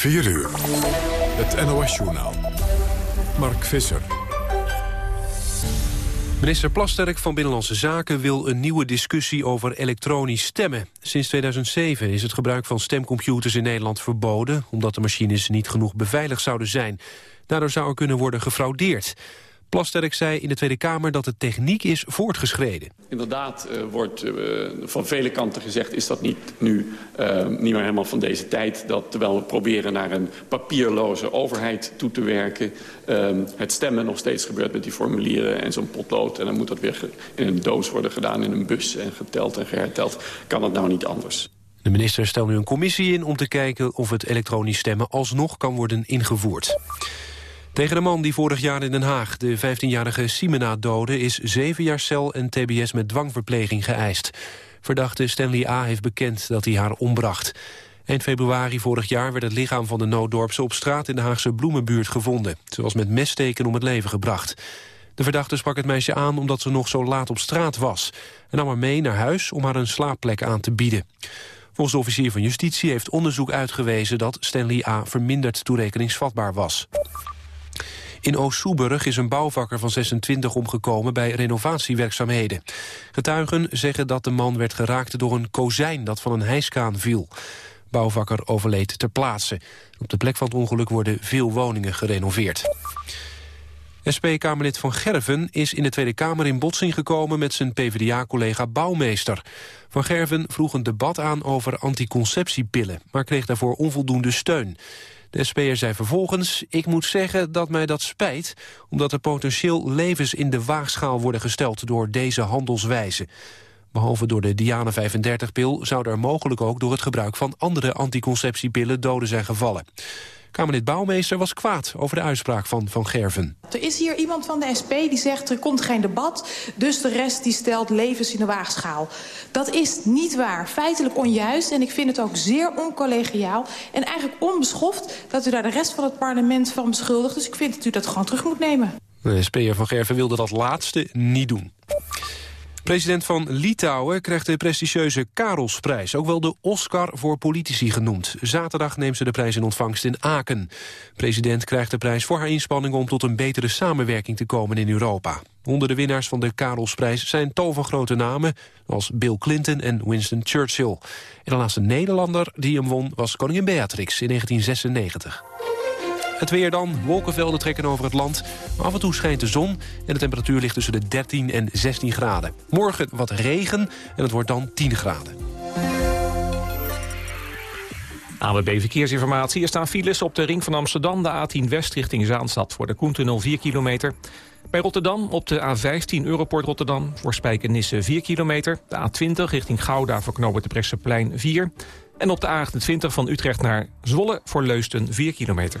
4 uur. Het NOS-journaal. Mark Visser. Minister Plasterk van Binnenlandse Zaken wil een nieuwe discussie over elektronisch stemmen. Sinds 2007 is het gebruik van stemcomputers in Nederland verboden... omdat de machines niet genoeg beveiligd zouden zijn. Daardoor zou er kunnen worden gefraudeerd. Plasterk zei in de Tweede Kamer dat de techniek is voortgeschreden. Inderdaad uh, wordt uh, van vele kanten gezegd... is dat niet nu uh, niet meer helemaal van deze tijd... dat terwijl we proberen naar een papierloze overheid toe te werken... het stemmen nog steeds gebeurt met die formulieren en zo'n potlood... en dan moet dat weer in een doos worden gedaan, in een bus... en geteld en geherteld. Kan dat nou niet anders? De minister stelt nu een commissie in om te kijken of het elektronisch stemmen alsnog kan worden ingevoerd. Tegen de man die vorig jaar in Den Haag de 15-jarige Simena doodde... is zeven jaar cel en tbs met dwangverpleging geëist. Verdachte Stanley A. heeft bekend dat hij haar ombracht. Eind februari vorig jaar werd het lichaam van de nooddorpse op straat in de Haagse Bloemenbuurt gevonden. Ze was met messteken om het leven gebracht. De verdachte sprak het meisje aan omdat ze nog zo laat op straat was... en nam haar mee naar huis om haar een slaapplek aan te bieden. Volgens de officier van justitie heeft onderzoek uitgewezen... dat Stanley A. verminderd toerekeningsvatbaar was. In Oost-Soeburg is een bouwvakker van 26 omgekomen bij renovatiewerkzaamheden. Getuigen zeggen dat de man werd geraakt door een kozijn dat van een hijskaan viel. Bouwvakker overleed ter plaatse. Op de plek van het ongeluk worden veel woningen gerenoveerd. SP-Kamerlid Van Gerven is in de Tweede Kamer in botsing gekomen met zijn PvdA-collega Bouwmeester. Van Gerven vroeg een debat aan over anticonceptiepillen, maar kreeg daarvoor onvoldoende steun. De SP'er zei vervolgens, ik moet zeggen dat mij dat spijt... omdat er potentieel levens in de waagschaal worden gesteld door deze handelswijze. Behalve door de Diana 35-pil zouden er mogelijk ook door het gebruik van andere anticonceptiepillen doden zijn gevallen. Kamerlid Bouwmeester was kwaad over de uitspraak van Van Gerven. Er is hier iemand van de SP die zegt er komt geen debat... dus de rest die stelt levens in de waagschaal. Dat is niet waar, feitelijk onjuist... en ik vind het ook zeer oncollegiaal en eigenlijk onbeschoft... dat u daar de rest van het parlement van beschuldigt. Dus ik vind dat u dat gewoon terug moet nemen. De SP'er Van Gerven wilde dat laatste niet doen. President van Litouwen krijgt de prestigieuze Karelsprijs... ook wel de Oscar voor politici genoemd. Zaterdag neemt ze de prijs in ontvangst in Aken. President krijgt de prijs voor haar inspanning... om tot een betere samenwerking te komen in Europa. Onder de winnaars van de Karelsprijs zijn tal van grote namen... als Bill Clinton en Winston Churchill. En de laatste Nederlander die hem won was koningin Beatrix in 1996. Het weer dan. Wolkenvelden trekken over het land. Af en toe schijnt de zon en de temperatuur ligt tussen de 13 en 16 graden. Morgen wat regen en het wordt dan 10 graden. ANWB Verkeersinformatie. Er staan files op de ring van Amsterdam, de A10 West richting Zaanstad... voor de Koentunnel 4 kilometer. Bij Rotterdam op de A15 Europort Rotterdam voor Spijkenisse 4 kilometer. De A20 richting Gouda voor Knoopert de Bresseplein 4. En op de A28 van Utrecht naar Zwolle voor Leusten 4 kilometer.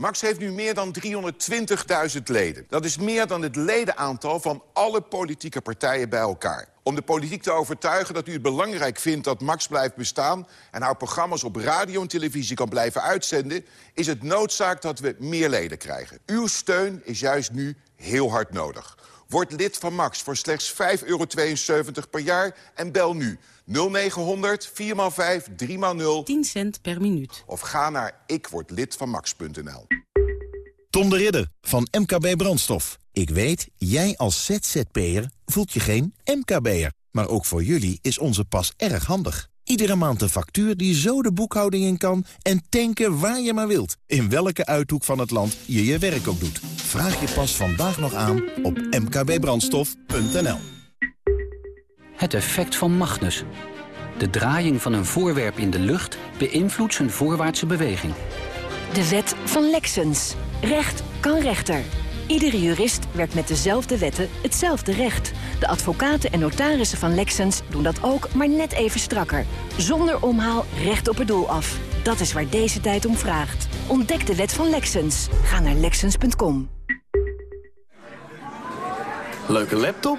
Max heeft nu meer dan 320.000 leden. Dat is meer dan het ledenaantal van alle politieke partijen bij elkaar. Om de politiek te overtuigen dat u het belangrijk vindt dat Max blijft bestaan... en haar programma's op radio en televisie kan blijven uitzenden... is het noodzaak dat we meer leden krijgen. Uw steun is juist nu heel hard nodig. Word lid van Max voor slechts 5,72 euro per jaar en bel nu 0900 4x5 3x0 10 cent per minuut. Of ga naar ikwordlidvanmax.nl. Tom de Ridder van MKB Brandstof. Ik weet, jij als ZZP'er voelt je geen MKB'er. Maar ook voor jullie is onze pas erg handig. Iedere maand een factuur die zo de boekhouding in kan... en tanken waar je maar wilt. In welke uithoek van het land je je werk ook doet. Vraag je pas vandaag nog aan op mkbbrandstof.nl. Het effect van Magnus. De draaiing van een voorwerp in de lucht beïnvloedt zijn voorwaartse beweging. De wet van Lexens. Recht kan rechter. Iedere jurist werkt met dezelfde wetten hetzelfde recht. De advocaten en notarissen van Lexens doen dat ook, maar net even strakker. Zonder omhaal recht op het doel af. Dat is waar deze tijd om vraagt. Ontdek de wet van Lexens. Ga naar Lexens.com. Leuke laptop?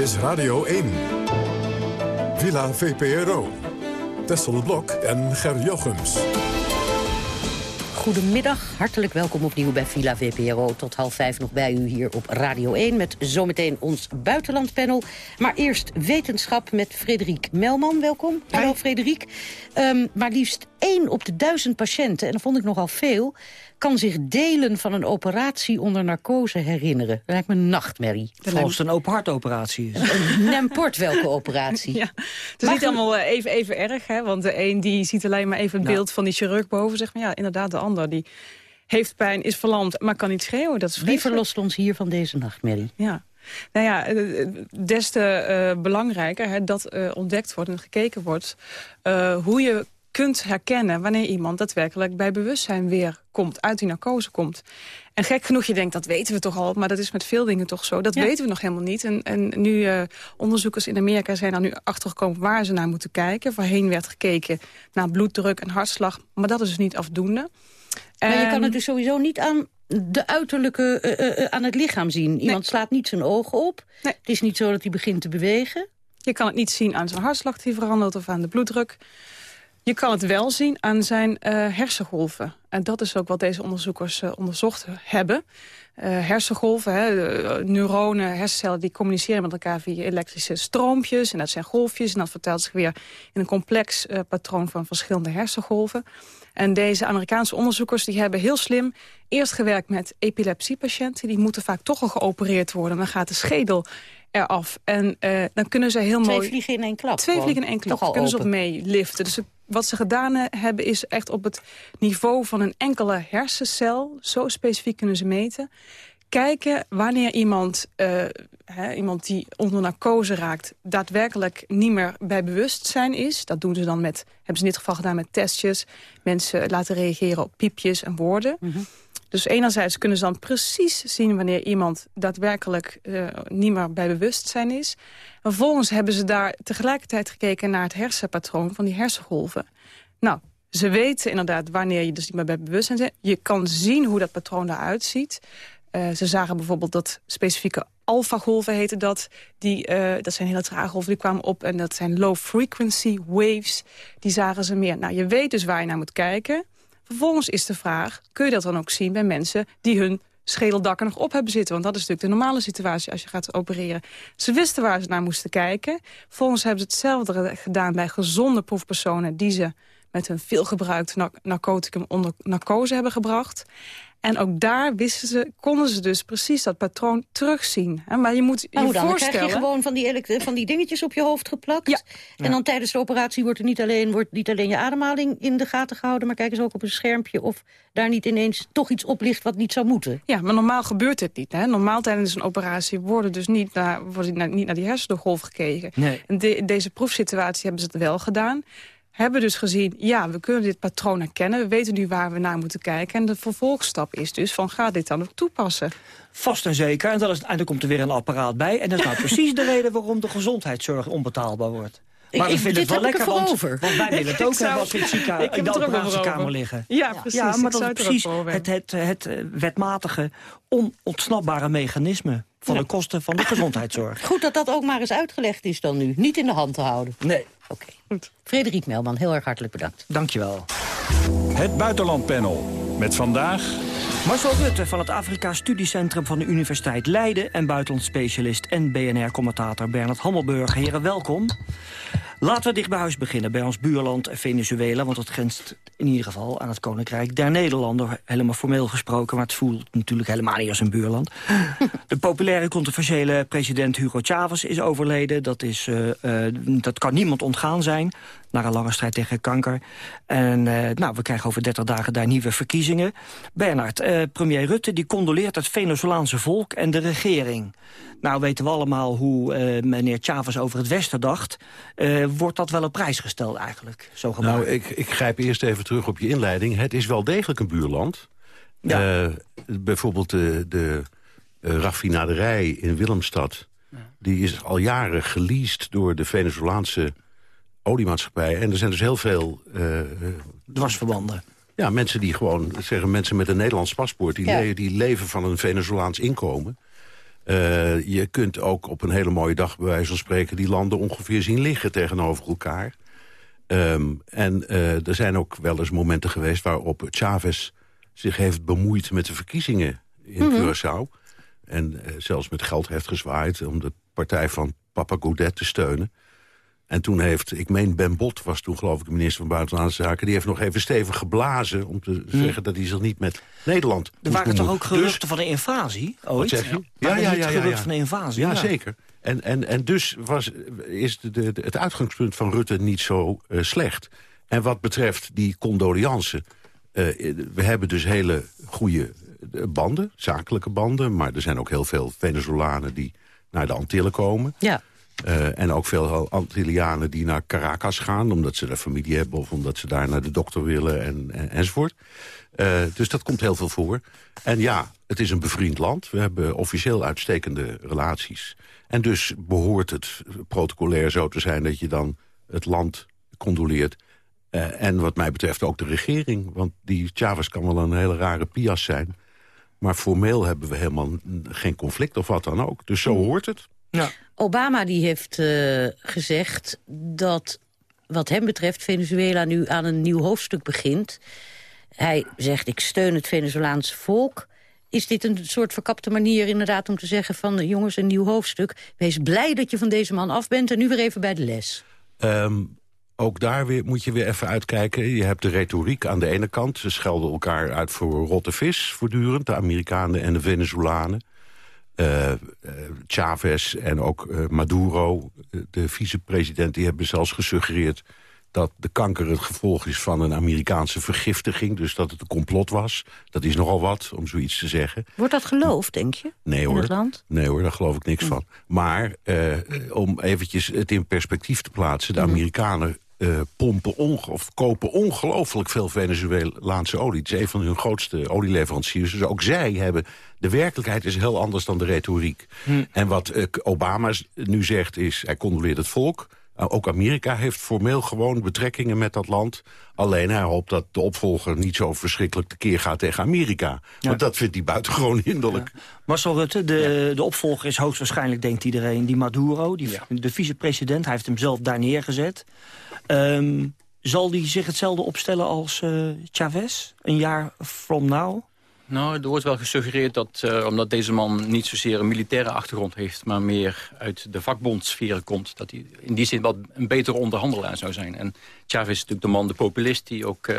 is Radio 1. Villa VPRO. Tessel Blok en Ger Jochems. Goedemiddag, hartelijk welkom opnieuw bij Villa VPRO. Tot half vijf nog bij u hier op Radio 1 met zometeen ons buitenlandpanel. Maar eerst wetenschap met Frederik Melman. Welkom. Hallo Frederik. Um, maar liefst één op de duizend patiënten, en dat vond ik nogal veel... kan zich delen van een operatie onder narcose herinneren. Dat lijkt me een nachtmerrie. Het een open hartoperatie is. Nemport welke operatie. Ja, het is niet allemaal eh, even, even erg, hè? want de een die ziet alleen maar even het Nou. beeld van die chirurg boven. Zeg maar ja, inderdaad, de ander die heeft pijn, is verlamd, maar kan niet schreeuwen. Dat is Wie verlost ons hier van deze nachtmerrie? Ja. Nou ja, eh, des te eh, belangrijker hè, dat eh, ontdekt wordt en gekeken wordt... hoe je kunt herkennen wanneer iemand daadwerkelijk bij bewustzijn weer komt, uit die narcose komt. En gek genoeg, je denkt, dat weten we toch al, maar dat is met veel dingen toch zo. Dat Ja. weten we nog helemaal niet. En, en nu, eh, onderzoekers in Amerika zijn er nu achtergekomen waar ze naar moeten kijken. Voorheen werd gekeken naar bloeddruk en hartslag, maar dat is dus niet afdoende. Maar je kan het dus sowieso niet aan de uiterlijke, eh, eh, aan het lichaam zien. Iemand slaat niet zijn ogen op. Het is niet zo dat hij begint te bewegen. Je kan het niet zien aan zijn hartslag die verandert of aan de bloeddruk. Je kan het wel zien aan zijn eh, hersengolven. En dat is ook wat deze onderzoekers eh, onderzocht hebben. Eh, hersengolven, hè, neuronen, hersencellen... die communiceren met elkaar via elektrische stroompjes. En dat zijn golfjes. En dat vertelt zich weer in een complex patroon van verschillende hersengolven. En deze Amerikaanse onderzoekers die hebben heel slim... eerst gewerkt met epilepsiepatiënten. Die moeten vaak toch al geopereerd worden. Dan gaat de schedel eraf. En dan kunnen ze heel Twee mooi... vliegen in één klap. Twee vliegen in één klap. Kunnen ze op open. mee liften. Wat ze gedaan eh, hebben is echt op het niveau van een enkele hersencel... zo specifiek kunnen ze meten... kijken wanneer iemand, eh, hè, iemand die onder narcose raakt... daadwerkelijk niet meer bij bewustzijn is. Dat doen ze dan met, hebben ze in dit geval gedaan met testjes. Mensen laten reageren op piepjes en woorden. Dus enerzijds kunnen ze dan precies zien wanneer iemand daadwerkelijk eh, niet meer bij bewustzijn is. En vervolgens hebben ze daar tegelijkertijd gekeken naar het hersenpatroon van die hersengolven. Nou, ze weten inderdaad wanneer je dus niet meer bij bewustzijn bent. Je kan zien hoe dat patroon eruit ziet. Eh, ze zagen bijvoorbeeld dat specifieke alfagolven heten dat. Die, eh, dat zijn hele trage golven, die kwamen op. En dat zijn low frequency waves. Die zagen ze meer. Nou, je weet dus waar je naar moet kijken. Vervolgens is de vraag, kun je dat dan ook zien bij mensen... die hun schedeldakken nog op hebben zitten? Want dat is natuurlijk de normale situatie als je gaat opereren. Ze wisten waar ze naar moesten kijken. Vervolgens hebben ze hetzelfde gedaan bij gezonde proefpersonen... die ze met hun veelgebruikte nar- narcoticum onder narcose hebben gebracht. En ook daar wisten ze, konden ze dus precies dat patroon terugzien. Hè, Maar je moet je hoe dan? Dan krijg voorstellen... je gewoon van die, elek- van die dingetjes op je hoofd geplakt. En dan tijdens de operatie wordt er niet alleen, wordt niet alleen je ademhaling in de gaten gehouden... maar kijken ze ook op een schermpje of daar niet ineens toch iets op ligt wat niet zou moeten. Ja, maar normaal gebeurt dit niet. Hè? Normaal tijdens een operatie worden dus niet naar, wordt naar, niet naar die hersengolf gekeken. Nee. In de, deze proefsituatie hebben ze het wel gedaan. Hebben dus gezien, ja, we kunnen dit patroon herkennen. We weten nu waar we naar moeten kijken. En de vervolgstap is dus van, ga dit dan ook toepassen. Vast en zeker. En, dat is, en dan komt er weer een apparaat bij. En dat is nou precies de reden waarom de gezondheidszorg onbetaalbaar wordt. Maar Ik- we vinden dit het wel lekker, want, over. want wij willen het ook zou- hebben als we in Ik in de er operatiekamer liggen. Ja, precies. Ja, maar dat is het precies het, het, het, eh, wetmatige, onontsnapbare mechanisme van de kosten van de gezondheidszorg. Goed dat dat ook maar eens uitgelegd is dan nu. Niet in de hand te houden. Nee. Oké. Frederik Melman, heel erg hartelijk bedankt. Dankjewel. Het Buitenlandpanel. Met vandaag... Marcel Rutte van het Afrika Studiecentrum van de Universiteit Leiden... en buitenlandspecialist en BNR-commentator Bernard Hammelburg. Heren, welkom. Laten we dicht bij huis beginnen, bij ons buurland Venezuela. Want dat grenst in ieder geval aan het Koninkrijk der Nederlanden. Helemaal formeel gesproken, maar het voelt natuurlijk helemaal niet als een buurland. De populaire controversiële president Hugo Chavez is overleden. Dat, is, uh, uh, dat kan niemand ontgaan zijn naar een lange strijd tegen kanker. En uh, nou, we krijgen over 30 dagen daar nieuwe verkiezingen. Bernard, uh, premier Rutte die condoleert het Venezolaanse volk en de regering. Nou weten we allemaal hoe uh, meneer Chavez over het Westen dacht. wordt dat wel op prijs gesteld eigenlijk? Zo nou, ik, ik grijp eerst even terug op je inleiding. Het is wel degelijk een buurland. Ja. bijvoorbeeld de, de raffinaderij in Willemstad... die is al jaren geleased door de Venezolaanse oliemaatschappij. En er zijn dus heel veel... Uh, Dwarsverbanden. Ja, mensen die gewoon, zeggen mensen met een Nederlands paspoort... die, le die leven van een Venezolaans inkomen. Uh, je kunt ook op een hele mooie dag, bij wijze van spreken... die landen ongeveer zien liggen tegenover elkaar. Um, en uh, er zijn ook wel eens momenten geweest waarop Chavez zich heeft bemoeid met de verkiezingen in mm -hmm. Curaçao. En uh, zelfs met geld heeft gezwaaid om de partij van Papa Goudet te steunen. En toen heeft, ik meen Ben Bot was toen geloof ik de minister van Buitenlandse Zaken... die heeft nog even stevig geblazen om te hm. zeggen dat hij zich niet met Nederland Er waren toch ook geruchten dus, van een invasie ooit? Wat zeg je? Ja, ja, ja. ja, ja, van een invasie? Ja, zeker. En, en, en dus was, is de, de, het uitgangspunt van Rutte niet zo uh, slecht. En wat betreft die condoliance... Uh, we hebben dus hele goede banden, zakelijke banden... maar er zijn ook heel veel Venezolanen die naar de Antillen komen. Ja. Uh, en ook veel Antillianen die naar Caracas gaan... omdat ze daar familie hebben of omdat ze daar naar de dokter willen en, en, enzovoort. Uh, dus dat komt heel veel voor. En ja, het is een bevriend land. We hebben officieel uitstekende relaties. En dus behoort het protocolair zo te zijn... dat je dan het land condoleert. Uh, en wat mij betreft ook de regering. Want die Chavez kan wel een hele rare pias zijn... maar formeel hebben we helemaal geen conflict of wat dan ook. Dus zo hoort het. Ja. Obama die heeft uh, gezegd dat wat hem betreft Venezuela nu aan een nieuw hoofdstuk begint. Hij zegt, ik steun het Venezolaanse volk. Is dit een soort verkapte manier inderdaad om te zeggen van... jongens, een nieuw hoofdstuk. Wees blij dat je van deze man af bent en nu weer even bij de les. Um, ook daar weer, moet je weer even uitkijken. Je hebt de retoriek aan de ene kant. Ze schelden elkaar uit voor rotte vis voortdurend. De Amerikanen en de Venezolanen. Uh, Chavez en ook uh, Maduro, de vicepresident... die hebben zelfs gesuggereerd dat de kanker het gevolg is van een Amerikaanse vergiftiging. Dus dat het een complot was. Dat is nogal wat, om zoiets te zeggen. Wordt dat geloofd, denk je, nee, in hoor. het land? Nee hoor, daar geloof ik niks van. Maar uh, om eventjes het in perspectief te plaatsen... de hm. Amerikanen uh, pompen of kopen ongelooflijk veel Venezuelaanse olie. Het is een van hun grootste olieleveranciers. Dus ook zij hebben... De werkelijkheid is heel anders dan de retoriek. Hm. En wat uh, Obama nu zegt is... hij condoleert het volk. Uh, ook Amerika heeft formeel gewoon betrekkingen met dat land. Alleen hij hoopt dat de opvolger niet zo verschrikkelijk tekeer gaat tegen Amerika. Ja. Want dat vindt hij buitengewoon hinderlijk. Ja. Marcel Rutte, de, ja. de opvolger is hoogstwaarschijnlijk, denkt iedereen, die Maduro. Die, De vicepresident, hij heeft hem zelf daar neergezet. Um, zal die zich hetzelfde opstellen als uh, Chavez, een jaar from now? Nou, er wordt wel gesuggereerd dat, uh, omdat deze man niet zozeer een militaire achtergrond heeft... maar meer uit de vakbondsferen komt... dat hij in die zin wat een betere onderhandelaar zou zijn. En Chavez is natuurlijk de man, de populist... die ook uh,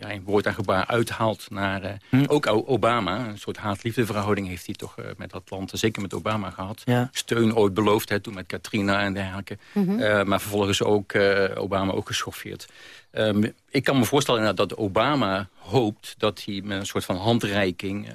ja, in woord en gebaar uithaalt naar uh, hm. ook Obama. Een soort haat-liefdeverhouding heeft hij toch met dat land, zeker met Obama, gehad. Ja. Steun ooit beloofd, hè, toen met Katrina en dergelijke. Mm -hmm. maar vervolgens ook Obama ook geschoffeerd. Um, ik kan me voorstellen dat Obama hoopt dat hij met een soort van handreiking... Uh,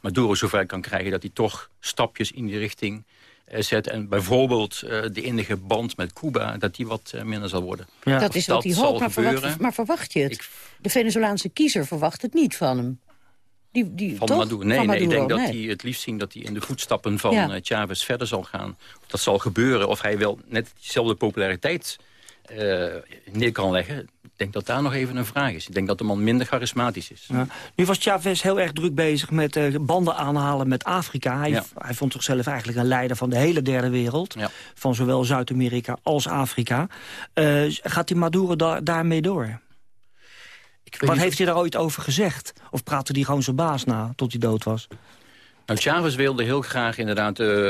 Maduro zover kan krijgen dat hij toch stapjes in die richting uh, zet. En bijvoorbeeld uh, de enige band met Cuba, dat die wat minder zal worden. Ja. Dat is wat hij hoopt, maar verwacht, maar verwacht je het? Ik, de Venezolaanse kiezer verwacht het niet van hem. Die, die, van, toch? Maduro. Nee, van nee, ik denk nee. dat hij het liefst zien dat hij in de voetstappen van ja. Chavez verder zal gaan. Of dat zal gebeuren. Of hij wel net diezelfde populariteit uh, neer kan leggen. Ik denk dat daar nog even een vraag is. Ik denk dat de man minder charismatisch is. Ja. Nu was Chavez heel erg druk bezig met uh, banden aanhalen met Afrika. Hij, ja. hij, vond zichzelf eigenlijk een leider van de hele derde wereld. Ja. Van zowel Zuid-Amerika als Afrika. Uh, gaat die Maduro da daarmee door? Wat heeft hij daar ooit over gezegd? Of praatte hij gewoon zijn baas na tot hij dood was? Nou, Chavez wilde heel graag inderdaad uh,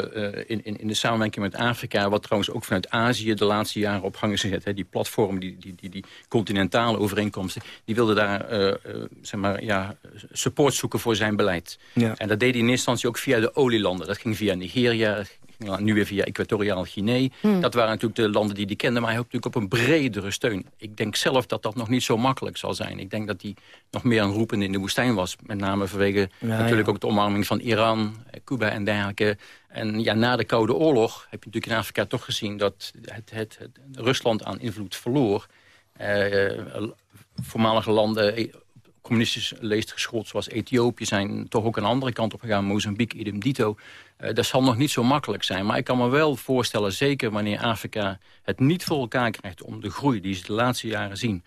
in, in, in de samenwerking met Afrika... wat trouwens ook vanuit Azië de laatste jaren op gang is gezet. Hè, die platform, die, die, die, die continentale overeenkomsten... die wilde daar uh, zeg maar, ja, support zoeken voor zijn beleid. Ja. En dat deed hij in eerste instantie ook via de olielanden. Dat ging via Nigeria, nu weer via Equatoriaal Guinea. Hmm. Dat waren natuurlijk de landen die die kenden, maar hij hoopt natuurlijk op een bredere steun. Ik denk zelf dat dat nog niet zo makkelijk zal zijn. Ik denk dat hij nog meer een roepen in de woestijn was. Met name vanwege natuurlijk ook de omarming van Iran, Cuba en dergelijke. En ja, na de Koude Oorlog heb je natuurlijk in Afrika toch gezien... dat het, het, het Rusland aan invloed verloor. Eh, voormalige landen communistisch leest geschoold zoals Ethiopië... zijn toch ook een andere kant op gegaan. Mozambique, idem dito. Uh, dat zal nog niet zo makkelijk zijn. Maar ik kan me wel voorstellen, zeker wanneer Afrika het niet voor elkaar krijgt... om de groei die ze de laatste jaren zien...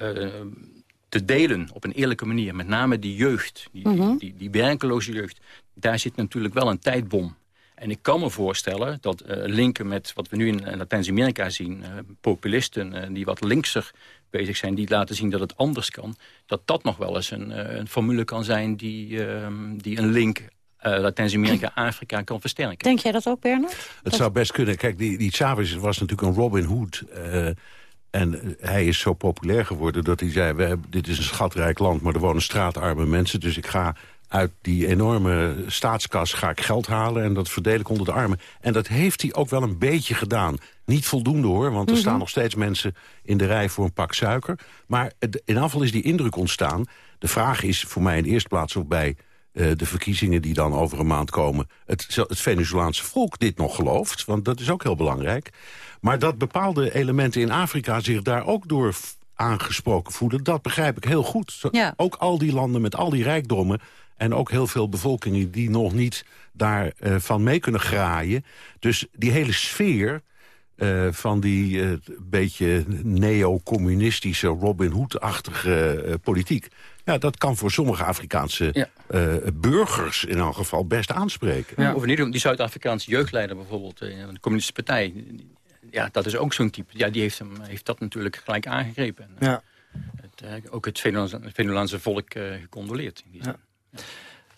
Uh, te delen op een eerlijke manier. Met name die jeugd, die, die, die, die werkeloze jeugd. Daar zit natuurlijk wel een tijdbom. En ik kan me voorstellen dat uh, linken met wat we nu in Latijns-Amerika zien... Uh, populisten uh, die wat linkser bezig zijn... die laten zien dat het anders kan... dat dat nog wel eens een, een formule kan zijn die, ehm, die een link Latijns-Amerika, Afrika kan versterken. Denk jij dat ook, Bernard? Het zou best kunnen. Kijk, die, die Chavez was natuurlijk een Robin Hood... En hij is zo populair geworden dat hij zei... We hebben, dit is een schatrijk land, maar er wonen straatarme mensen... dus ik ga uit die enorme staatskas ga ik geld halen... en dat verdeel ik onder de armen. En dat heeft hij ook wel een beetje gedaan. Niet voldoende hoor, want er staan mhm. nog steeds mensen in de rij voor een pak suiker. Maar in afval is die indruk ontstaan. De vraag is voor mij in de eerste plaats of bij uh, de verkiezingen die dan over een maand komen... Het, het Venezolaanse volk dit nog gelooft, want dat is ook heel belangrijk. Maar dat bepaalde elementen in Afrika zich daar ook door aangesproken voelen... dat begrijp ik heel goed. Ja. Ook al die landen met al die rijkdommen... En ook heel veel bevolkingen die nog niet daarvan uh, van mee kunnen graaien. Dus die hele sfeer uh, van die uh, beetje neo-communistische Robin Hood-achtige politiek... Ja, dat kan voor sommige Afrikaanse burgers in elk geval best aanspreken. Ja. Of niet, die Zuid-Afrikaanse jeugdleider bijvoorbeeld, in de communistische partij... ja, dat is ook zo'n type. Ja, die heeft, hem, heeft dat natuurlijk gelijk aangegrepen. Ja. Het, ook het Venezolaanse volk gecondoleerd. In die zin.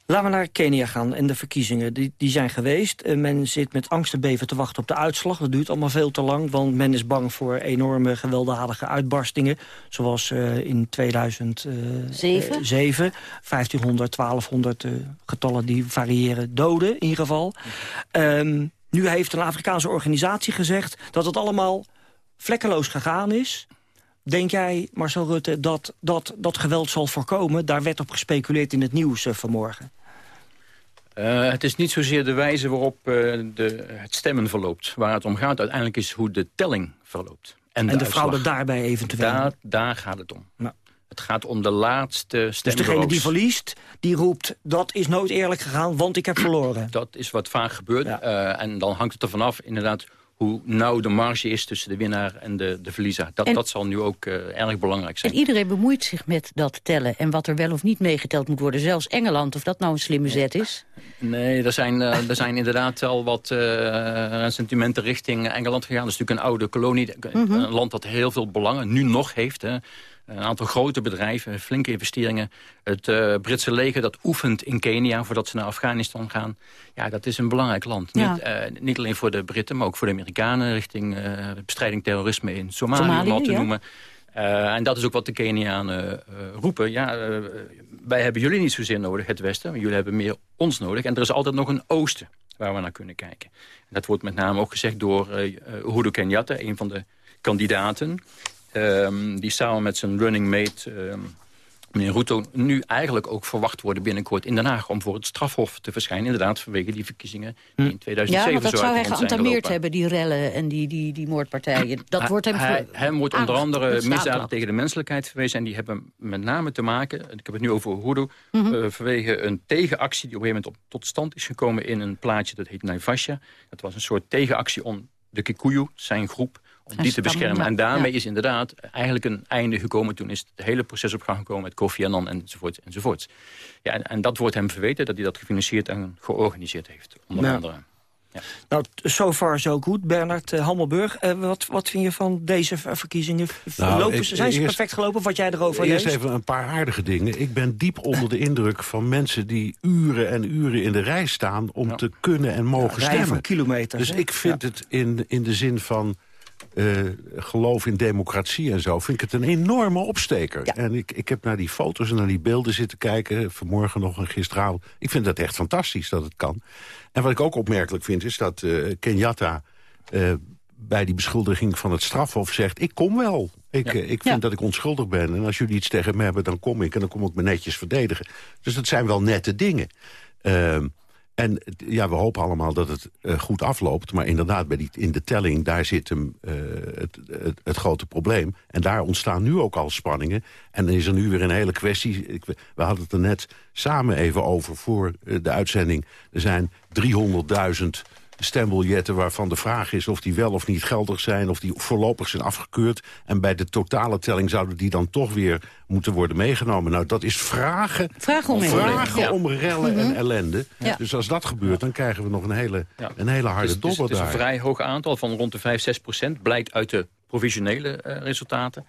Laten we naar Kenia gaan en de verkiezingen. Die, die zijn geweest. Uh, men zit met angst en beven te wachten op de uitslag. Dat duurt allemaal veel te lang, want men is bang voor enorme gewelddadige uitbarstingen. Zoals uh, in 2007. 1500, 1200 uh, getallen die variëren doden in ieder geval. Um, nu heeft een Afrikaanse organisatie gezegd dat het allemaal vlekkeloos gegaan is. Denk jij, Marcel Rutte, dat, dat dat geweld zal voorkomen? Daar werd op gespeculeerd in het nieuws uh, vanmorgen. Uh, het is niet zozeer de wijze waarop uh, de, het stemmen verloopt. Waar het om gaat uiteindelijk is hoe de telling verloopt. En, de, de fraude daarbij eventueel? Daar, daar gaat het om. Nou. Het gaat om de laatste stem. Dus degene die verliest, die roept... dat is nooit eerlijk gegaan, want ik heb verloren. Dat is wat vaak gebeurt. Ja. Uh, en dan hangt het er vanaf, inderdaad hoe nauw de marge is tussen de winnaar en de, de verliezer. Dat, dat zal nu ook uh, erg belangrijk zijn. En iedereen bemoeit zich met dat tellen en wat er wel of niet meegeteld moet worden. Zelfs Engeland, of dat nou een slimme zet is? Nee, er zijn, uh, er zijn inderdaad al wat uh, sentimenten richting Engeland gegaan. Dat is natuurlijk een oude kolonie, mm -hmm. een land dat heel veel belangen nu nog heeft. Hè. Een aantal grote bedrijven, flinke investeringen. Het uh, Britse leger dat oefent in Kenia voordat ze naar Afghanistan gaan. Ja, dat is een belangrijk land. Niet, uh, niet, alleen voor de Britten, maar ook voor de Amerikanen... richting uh, bestrijding terrorisme in Somalië, Somalië om te ja. noemen. en dat is ook wat de Kenianen roepen. Ja, wij hebben jullie niet zozeer nodig, het Westen. Maar jullie hebben meer ons nodig. En er is altijd nog een Oosten waar we naar kunnen kijken. En dat wordt met name ook gezegd door Uhuru Kenyatta, een van de kandidaten... Um, die samen met zijn running mate, um, meneer Ruto... nu eigenlijk ook verwacht worden binnenkort in Den Haag... om voor het strafhof te verschijnen. Inderdaad, vanwege die verkiezingen die in 2007 Ja, want dat zou hij geantameerd hebben, die rellen en die, die, die moordpartijen. Dat wordt hem... Hij, hem wordt onder andere misdaden tegen de menselijkheid verwezen... en die hebben met name te maken, ik heb het nu over Hudu... Mm -hmm. uh, vanwege een tegenactie die op een gegeven moment tot stand is gekomen... in een plaatje dat heet Naivasha. Dat was een soort tegenactie om de Kikuyu, zijn groep om die te beschermen. En daarmee is inderdaad eigenlijk een einde gekomen. Toen is het hele proces op gang gekomen met Kofi Annan enzovoort. enzovoort. Ja, en, en, dat wordt hem verweten dat hij dat gefinancierd en georganiseerd heeft. Onder andere. Nou, so far so good. Bernard uh, Hammelburg, uh, wat, wat vind je van deze verkiezingen? Nou, Lopen, ik- zijn ze eerst- perfect gelopen, wat jij erover Eerst leest? even een paar aardige dingen. Ik ben diep onder de indruk van mensen die uren en uren in de rij staan... om te kunnen en mogen rijen stemmen. van kilometers, Dus hè? ik vind het in, in de zin van eh, geloof in democratie en zo... vind ik het een enorme opsteker. En ik, ik heb naar die foto's en naar die beelden zitten kijken... vanmorgen nog en gisteravond. Ik vind dat echt fantastisch dat het kan. En wat ik ook opmerkelijk vind is dat eh, Kenyatta... eh, bij die beschuldiging van het strafhof zegt... ik kom wel. Ik, ik vind dat ik onschuldig ben. En als jullie iets tegen me hebben, dan kom ik. En dan kom ik me netjes verdedigen. Dus dat zijn wel nette dingen. En ja, we hopen allemaal dat het eh, goed afloopt. Maar inderdaad, bij die, in de telling, daar zit hem eh, het, het, het grote probleem. En daar ontstaan nu ook al spanningen. En dan is er nu weer een hele kwestie. Ik, we hadden het er net samen even over voor eh, de uitzending. Er zijn 300.000 stembiljetten waarvan de vraag is of die wel of niet geldig zijn... of die voorlopig zijn afgekeurd. En bij de totale telling zouden die dan toch weer moeten worden meegenomen. Nou, dat is vragen, Vragen om vragen ellende. om rellen Mhm. en ellende. Ja. Dus als dat gebeurt, dan krijgen we nog een hele, een hele harde Dus, dus het is een vrij hoog aantal van rond de 5, 6 procent. Blijkt uit de provisionele eh, resultaten.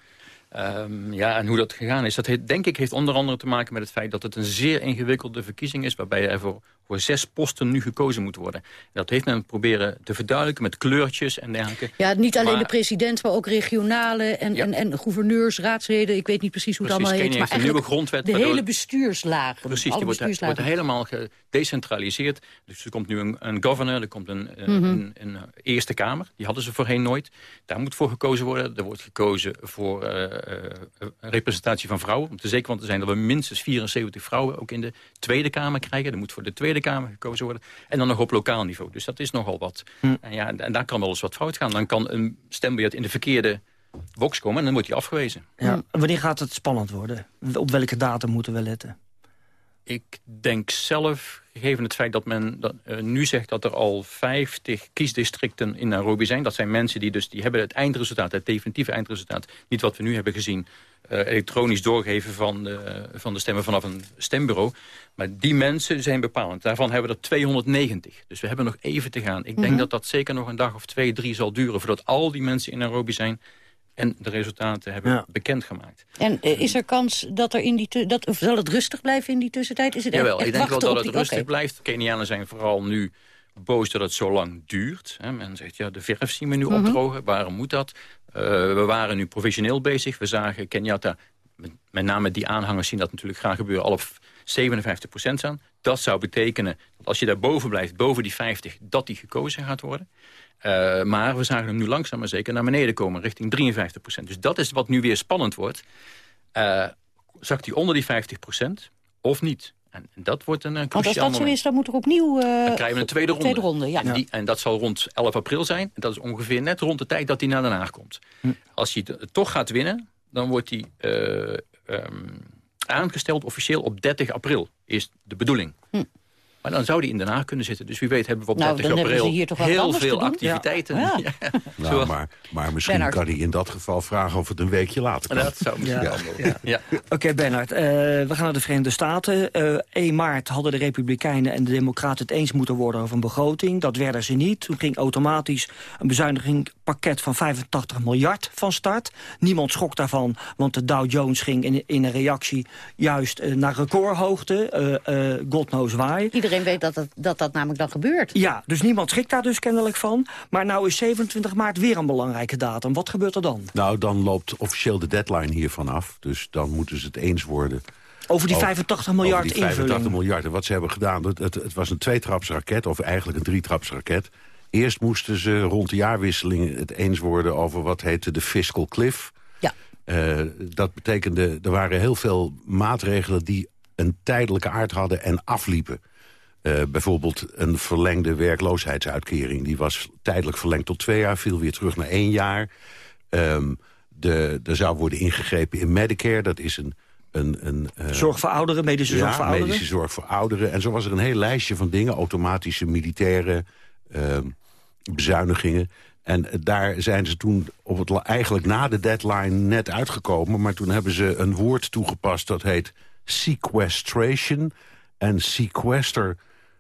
Ehm, ja, en hoe dat gegaan is, dat heeft, denk ik heeft onder andere te maken met het feit dat het een zeer ingewikkelde verkiezing is, waarbij er voor, voor zes posten nu gekozen moet worden. Dat heeft men proberen te verduidelijken met kleurtjes en dergelijke. Ja, niet alleen Maar- de president, maar ook regionale en, en, en gouverneurs, raadsleden. Ik weet niet precies hoe het Precies, allemaal heet. Kenia Maar heeft een nieuwe grondwet, de waardoor- hele bestuurslagen. Precies, die wordt, helemaal gedecentraliseerd. Dus er komt nu een, een governor, er komt een, een, Mhm. een, een Eerste Kamer. Die hadden ze voorheen nooit. Daar moet voor gekozen worden. Er wordt gekozen voor eh, eh, representatie van vrouwen. Om te zeker van te zijn dat we minstens 74 vrouwen ook in de Tweede Kamer krijgen. Er moet voor de Tweede Kamer gekozen worden. En dan nog op lokaal niveau. Dus dat is nogal wat. En, ja, en daar kan wel eens wat fout gaan. Dan kan een stembiljet in de verkeerde box komen en dan wordt die afgewezen. Ja. Wanneer gaat het spannend worden? Op welke datum moeten we letten? Ik denk zelf, gegeven het feit dat men dat, eh, nu zegt dat er al 50 kiesdistricten in Nairobi zijn. Dat zijn mensen die dus die hebben het eindresultaat, het definitieve eindresultaat, niet wat we nu hebben gezien, eh, elektronisch doorgeven van de, van de stemmen vanaf een stembureau. Maar die mensen zijn bepalend. Daarvan hebben we er 290. Dus we hebben nog even te gaan. Ik denk Mhm. dat dat zeker nog een dag of twee, drie zal duren voordat al die mensen in Nairobi zijn en de resultaten hebben bekendgemaakt. En eh, is er kans dat er in die... Dat, of zal het rustig blijven in die tussentijd? Is het echt- Jawel, echt ik denk wel dat het die- rustig blijft. Kenianen zijn vooral nu boos dat het zo lang duurt. Hè. Men zegt, ja, de verf zien we nu Mhm. opdrogen. Waarom moet dat? Eh, we waren nu provisioneel bezig. We zagen Kenyatta, met, met name die aanhangers zien dat natuurlijk graag gebeuren, al op 57 procent staan. Dat zou betekenen dat als je daar boven blijft, boven die 50, dat die gekozen gaat worden. Eh, maar we zagen hem nu langzaam maar zeker naar beneden komen, richting 53 procent. Dus dat is wat nu weer spannend wordt. Eh, zakt hij onder die 50 procent of niet? En, en dat wordt een, eh, Want als cruciaal dat zo moment. is, dan moet er opnieuw... eh, Dan krijgen we een tweede ronde. Tweede ronde, ja. en, die, en dat zal rond 11 april zijn. En dat is ongeveer net rond de tijd dat hij naar Den Haag komt. Hm. Als hij het toch gaat winnen, dan wordt hij eh, ehm, aangesteld officieel op 30 april. Is de bedoeling. Maar dan zou hij in Den Haag kunnen zitten. Dus wie weet hebben we op Hm. Nou, 30 dan hebben april ze hier toch heel veel activiteiten. Ja. Ja. Nou, maar, maar misschien Bernard. kan hij in dat geval vragen of het een weekje later kan. Dat zou misschien Ja. Oké, Bernard. eh, we gaan naar de Verenigde Staten. Eh 1 maart hadden de Republikeinen en de Democraten het eens moeten worden over een begroting. Dat werden ze niet. Toen ging automatisch een bezuinigingspakket van 85 miljard van start. Niemand schrok daarvan, want de Dow Jones ging in, in een reactie juist eh, naar recordhoogte. eh eh God knows why. Iedereen weet dat dat, dat dat namelijk dan gebeurt. Ja, dus niemand schrikt daar dus kennelijk van. Maar nou is 27 maart weer een belangrijke datum. Wat gebeurt er dan? Nou, dan loopt officieel de deadline hiervan af. Dus dan moeten ze het eens worden. Over die 85 miljard over die 85 invulling. miljard. En wat ze hebben gedaan, het, het, het was een tweetrapsraket, of eigenlijk een drietrapsraket. Eerst moesten ze rond de jaarwisseling het eens worden over wat heette de fiscal cliff. Ja. Eh, dat betekende, er waren heel veel maatregelen die een tijdelijke aard hadden en afliepen. Eh, bijvoorbeeld een verlengde werkloosheidsuitkering. Die was tijdelijk verlengd tot twee jaar, viel weer terug naar één jaar. Ehm, de, er zou worden ingegrepen in Medicare. Dat is een... een, een eh, Zorg voor ouderen, medische ja, zorg voor ouderen. medische zorg voor ouderen. En zo was er een heel lijstje van dingen. Automatische militaire ehm, bezuinigingen. En daar zijn ze toen op het, eigenlijk na de deadline net uitgekomen. Maar toen hebben ze een woord toegepast dat heet sequestration. En sequester,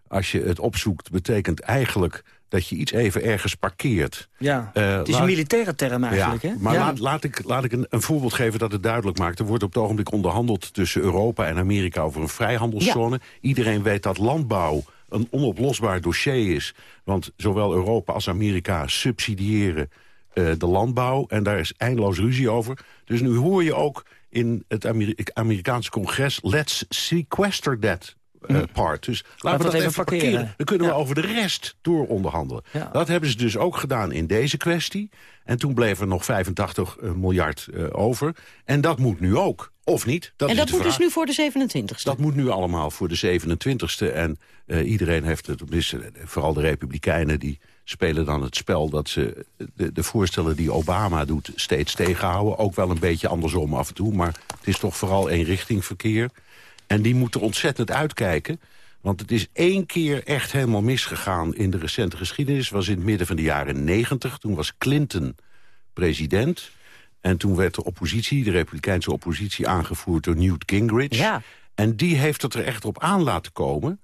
als je het opzoekt, betekent eigenlijk dat je iets even ergens parkeert. Ja, Eh, het is laat- een militaire term eigenlijk, ja, hè? Maar Ja. laat, laat ik, laat ik een, een voorbeeld geven dat het duidelijk maakt. Er wordt op het ogenblik onderhandeld tussen Europa en Amerika over een vrijhandelszone. Iedereen weet dat landbouw een onoplosbaar dossier is. Want zowel Europa als Amerika subsidiëren eh, de landbouw. En daar is eindeloos ruzie over. Dus nu hoor je ook in het Ameri- Amerikaanse congres... let's sequester that eh, part. Dus laten we dat even parkeren. Dan kunnen we over de rest door onderhandelen. Ja. Dat hebben ze dus ook gedaan in deze kwestie. En toen bleef er nog 85 miljard eh, over. En dat moet nu ook. Of niet? Dat en dat moet vraag. dus nu voor de 27ste. Dat moet nu allemaal voor de 27e. En eh, iedereen heeft het, dus, eh, vooral de Republikeinen... die spelen dan het spel dat ze de, de voorstellen die Obama doet... steeds tegenhouden. Ook wel een beetje andersom af en toe. Maar het is toch vooral één richting verkeer. En die moeten ontzettend uitkijken. Want het is één keer echt helemaal misgegaan in de recente geschiedenis. was in het midden van de jaren 90. Toen was Clinton president... En toen werd de oppositie, de republikeinse oppositie... aangevoerd door Newt Gingrich. Ja. En die heeft het er echt op aan laten komen.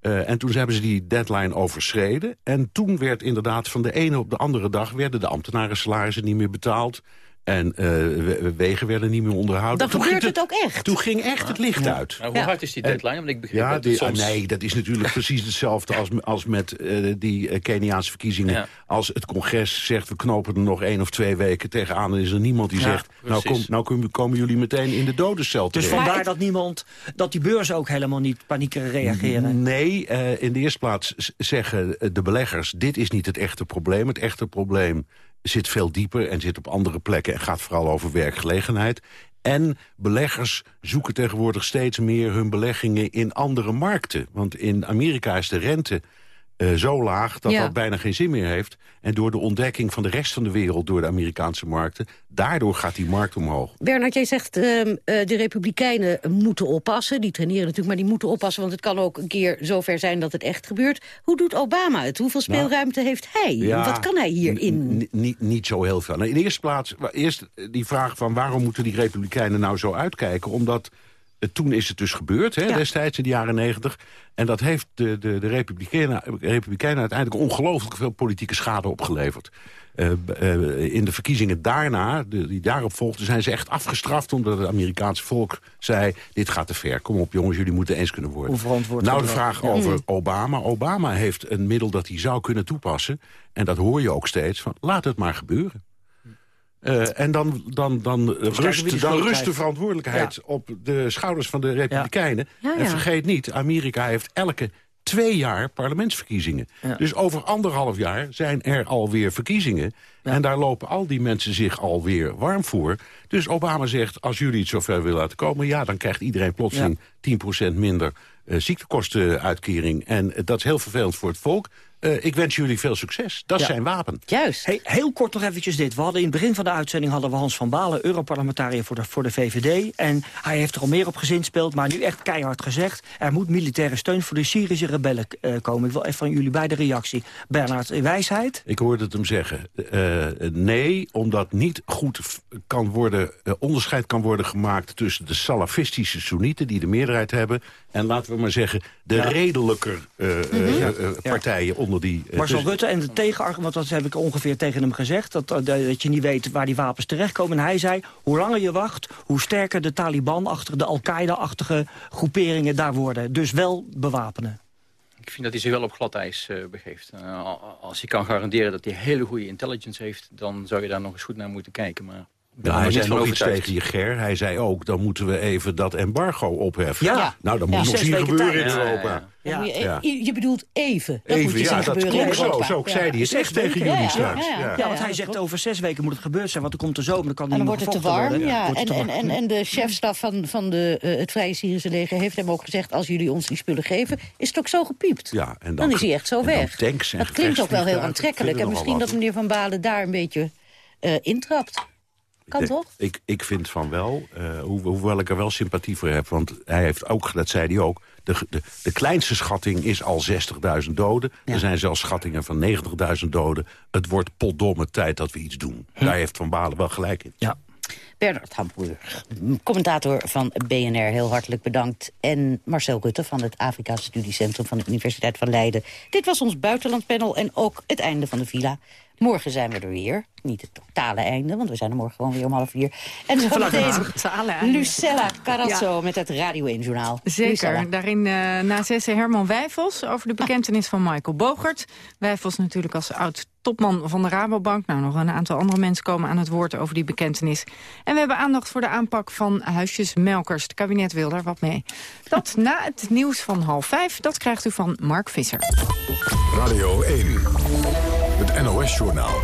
Eh, en toen hebben ze die deadline overschreden. En toen werd inderdaad van de ene op de andere dag... werden de ambtenaren salarissen niet meer betaald. En eh, we- wegen werden niet meer onderhouden. Dan Toen gebeurt ging het ook echt. Toen ging echt het licht uit. Maar hoe hard is die deadline? Want ik begreep Ja, dat die, soms... ah, nee, dat is natuurlijk precies hetzelfde als, als met eh, die eh, Keniaanse verkiezingen. Ja. Als het congres zegt, we knopen er nog één of twee weken tegenaan... dan is er niemand die Ja, zegt, nou, kom, nou kom- komen jullie meteen in de dodencel Dus terecht. vandaar dat niemand, dat die beurzen ook helemaal niet paniek reageren. Nee, eh, in de eerste plaats zeggen de beleggers... dit is niet het echte probleem. Het echte probleem zit veel dieper en zit op andere plekken... en gaat vooral over werkgelegenheid. En beleggers zoeken tegenwoordig steeds meer hun beleggingen in andere markten. Want in Amerika is de rente eh, zo laag dat Ja. dat bijna geen zin meer heeft. En door de ontdekking van de rest van de wereld door de Amerikaanse markten... daardoor gaat die markt omhoog. Bernard, jij zegt ehm, eh, de Republikeinen moeten oppassen. Die traineren natuurlijk, maar die moeten oppassen... want het kan ook een keer zover zijn dat het echt gebeurt. Hoe doet Obama het? Hoeveel speelruimte heeft hij? Ja, Wat kan hij hierin? Niet, niet zo heel veel. Nou, in de eerste plaats, eerst die vraag van waarom moeten die Republikeinen nou zo uitkijken? Omdat eh, toen is het dus gebeurd, hè, destijds in de jaren negentig. En dat heeft de, de, de Republikeinen, Republikeinen uiteindelijk ongelooflijk veel politieke schade opgeleverd. Eh, eh, in de verkiezingen daarna, de, die daarop volgden, zijn ze echt afgestraft... omdat het Amerikaanse volk zei, dit gaat te ver. Kom op jongens, jullie moeten eens kunnen worden. Nou, de vraag Ja. over Mm. Obama. Obama heeft een middel dat hij zou kunnen toepassen. En dat hoor je ook steeds. Van, laat het maar gebeuren. Eh, en dan, dan, dan, rust, dan rust de verantwoordelijkheid op de schouders van de Republikeinen. Ja, En vergeet niet, Amerika heeft elke twee jaar parlementsverkiezingen. Dus over anderhalf jaar zijn er alweer verkiezingen. En daar lopen al die mensen zich alweer warm voor. Dus Obama zegt, als jullie het zover willen laten komen... ja, dan krijgt iedereen plotseling 10% minder ziektekostenuitkering. En eh, dat is heel vervelend voor het volk. Eh, ik wens jullie veel succes. Dat is Ja. zijn wapen. Juist. Hey, heel kort nog eventjes dit. We hadden in het begin van de uitzending hadden we Hans van Balen, Europarlementariër voor de, voor de VVD. En hij heeft er al meer op gezinspeeld, maar nu echt keihard gezegd... er moet militaire steun voor de Syrische rebellen eh, komen. Ik wil even van jullie beide reactie. Bernard, wijsheid? Ik hoorde het hem zeggen. eh, nee, omdat niet goed kan worden, eh, onderscheid kan worden gemaakt... tussen de salafistische Soenieten, die de meerderheid hebben... en laten we maar zeggen, de Ja. redelijker eh, eh, Mhm. eh, partijen onder die... Marcel dus- Rutte en de tegenargument, want dat heb ik ongeveer tegen hem gezegd... Dat, dat, dat je niet weet waar die wapens terechtkomen. En hij zei, hoe langer je wacht, hoe sterker de Taliban... achter de Al-Qaeda-achtige groeperingen daar worden. Dus wel bewapenen. Ik vind dat hij zich wel op glad ijs eh, begeeft. Als hij kan garanderen dat hij hele goede intelligence heeft... dan zou je daar nog eens goed naar moeten kijken. Maar Ja, er hij niet zei nog iets tegen je, Ger. Hij zei ook, dan moeten we even dat embargo opheffen. Ja. Nou, dat Ja. moet nog Zes zien gebeuren in. Europa. Dan moet je, Ja. je bedoelt even. Dat Even, moet je ja, zien dat gebeuren in klopt zo. Europa. Zo ook zei hij het echt tegen jullie ja, straks. ja, ja. Ja, want hij zegt over zes weken moet het gebeurd zijn, want dan komt de zomer, dan kan En niet dan meer wordt het te gevochten warm, worden. ja. Wordt En, het te en, warm. en, en de chefstaf van, van de, eh, het Vrije Syrische leger heeft hem ook gezegd... als jullie ons die spullen geven, is het ook zo gepiept. Ja, en dan, Dan is hij echt zo weg. Dat klinkt ook wel heel aantrekkelijk. En misschien er dat meneer Van Balen daar een beetje eh, intrapt. Kan Ik- toch? Ik, ik vind van wel, eh, ho- hoewel ik er wel sympathie voor heb... want hij heeft ook, dat zei hij ook... de, de, de kleinste schatting is al 60.000 doden. Er zijn zelfs schattingen van 90.000 doden. Het wordt potdomme tijd dat we iets doen. Daar heeft Van Balen wel gelijk in. Ja. Bernard Hamburg, commentator van BNR, heel hartelijk bedankt. En Marcel Rutte van het Afrika Studiecentrum van de Universiteit van Leiden. Dit was ons buitenlandpanel en ook het einde van de villa. Morgen zijn we er weer. Niet het totale einde, want we zijn er morgen gewoon weer om half vier. En zo meteen Lucella Carazzo met het Radio 1 Journaal. Zeker. Daarin uh, na zessen Herman Wijfels over de bekentenis van Michael Bogert. Wijfels natuurlijk als oud topman van de Rabobank. Nou, nog een aantal andere mensen komen aan het woord over die bekentenis. En we hebben aandacht voor de aanpak van huisjesmelkers. Het kabinet wil daar wat mee. Dat na het nieuws van half vijf, dat krijgt u van Mark Visser. Radio 1, NOS-journaal.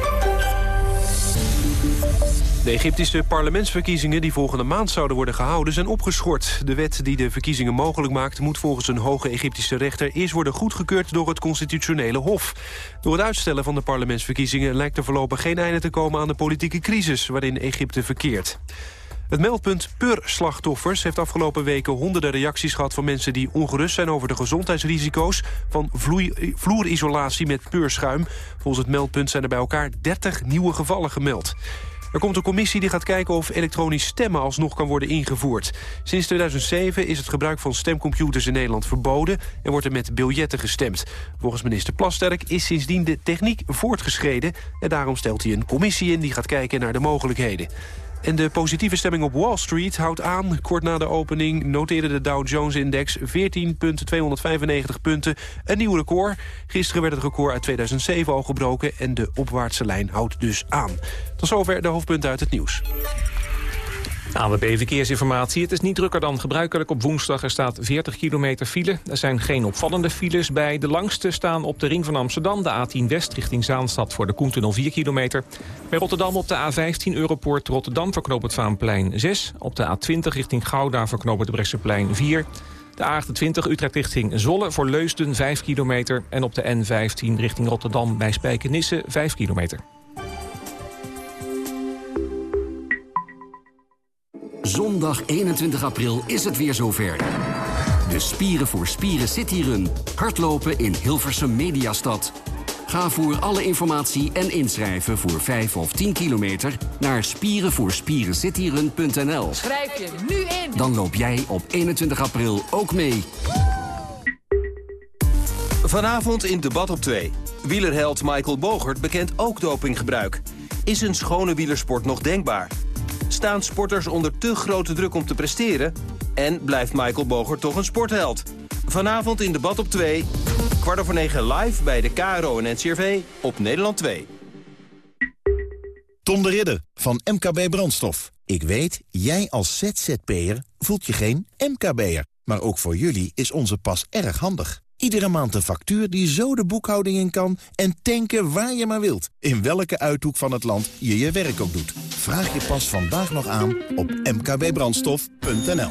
De Egyptische parlementsverkiezingen die volgende maand zouden worden gehouden zijn opgeschort. De wet die de verkiezingen mogelijk maakt moet volgens een hoge Egyptische rechter eerst worden goedgekeurd door het constitutionele hof. Door het uitstellen van de parlementsverkiezingen lijkt er voorlopig geen einde te komen aan de politieke crisis waarin Egypte verkeert. Het meldpunt PUR-slachtoffers heeft afgelopen weken honderden reacties gehad van mensen die ongerust zijn over de gezondheidsrisico's van vloerisolatie met PUR-schuim. Volgens het meldpunt zijn er bij elkaar 30 nieuwe gevallen gemeld. Er komt een commissie die gaat kijken of elektronisch stemmen alsnog kan worden ingevoerd. Sinds 2007 is het gebruik van stemcomputers in Nederland verboden... en wordt er met biljetten gestemd. Volgens minister Plasterk is sindsdien de techniek voortgeschreden... en daarom stelt hij een commissie in die gaat kijken naar de mogelijkheden. En de positieve stemming op Wall Street houdt aan. Kort na de opening noteerde de Dow Jones-index 14,295 punten. Een nieuw record. Gisteren werd het record uit 2007 al gebroken... en de opwaartse lijn houdt dus aan. Tot zover de hoofdpunten uit het nieuws. AWB Verkeersinformatie. Het is niet drukker dan gebruikelijk. Op woensdag er staat 40 kilometer file. Er zijn geen opvallende files bij. De langste staan op de ring van Amsterdam. De A10 West richting Zaanstad voor de Koentunnel 4 kilometer. Bij Rotterdam op de A15 Europoort Rotterdam verknoopt het Vaanplein 6. Op de A20 richting Gouda verknoopt het Bresseplein 4. De A28 Utrecht richting Zolle voor Leusden 5 kilometer. En op de N15 richting Rotterdam bij Spijkenisse 5 kilometer. Zondag 21 april is het weer zover. De Spieren voor Spieren Cityrun. Hardlopen in Hilversum Mediastad. Ga voor alle informatie en inschrijven voor 5 of 10 kilometer naar spierenvoorspierencityrun.nl. Schrijf je nu in. Dan loop jij op 21 april ook mee. Vanavond in Debat op 2. Wielerheld Michael Bogert bekent ook dopinggebruik. Is een schone wielersport nog denkbaar? Staan sporters onder te grote druk om te presteren? En blijft Michael Boger toch een sportheld? Vanavond in debat op 2, kwart over 9 live bij de KRO en NCRV op Nederland 2. Tom de Ridder van MKB Brandstof. Ik weet, jij als ZZP'er voelt je geen MKB'er. Maar ook voor jullie is onze pas erg handig. Iedere maand een factuur die zo de boekhouding in kan... en tanken waar je maar wilt. In welke uithoek van het land je je werk ook doet. Vraag je pas vandaag nog aan op mkbbrandstof.nl.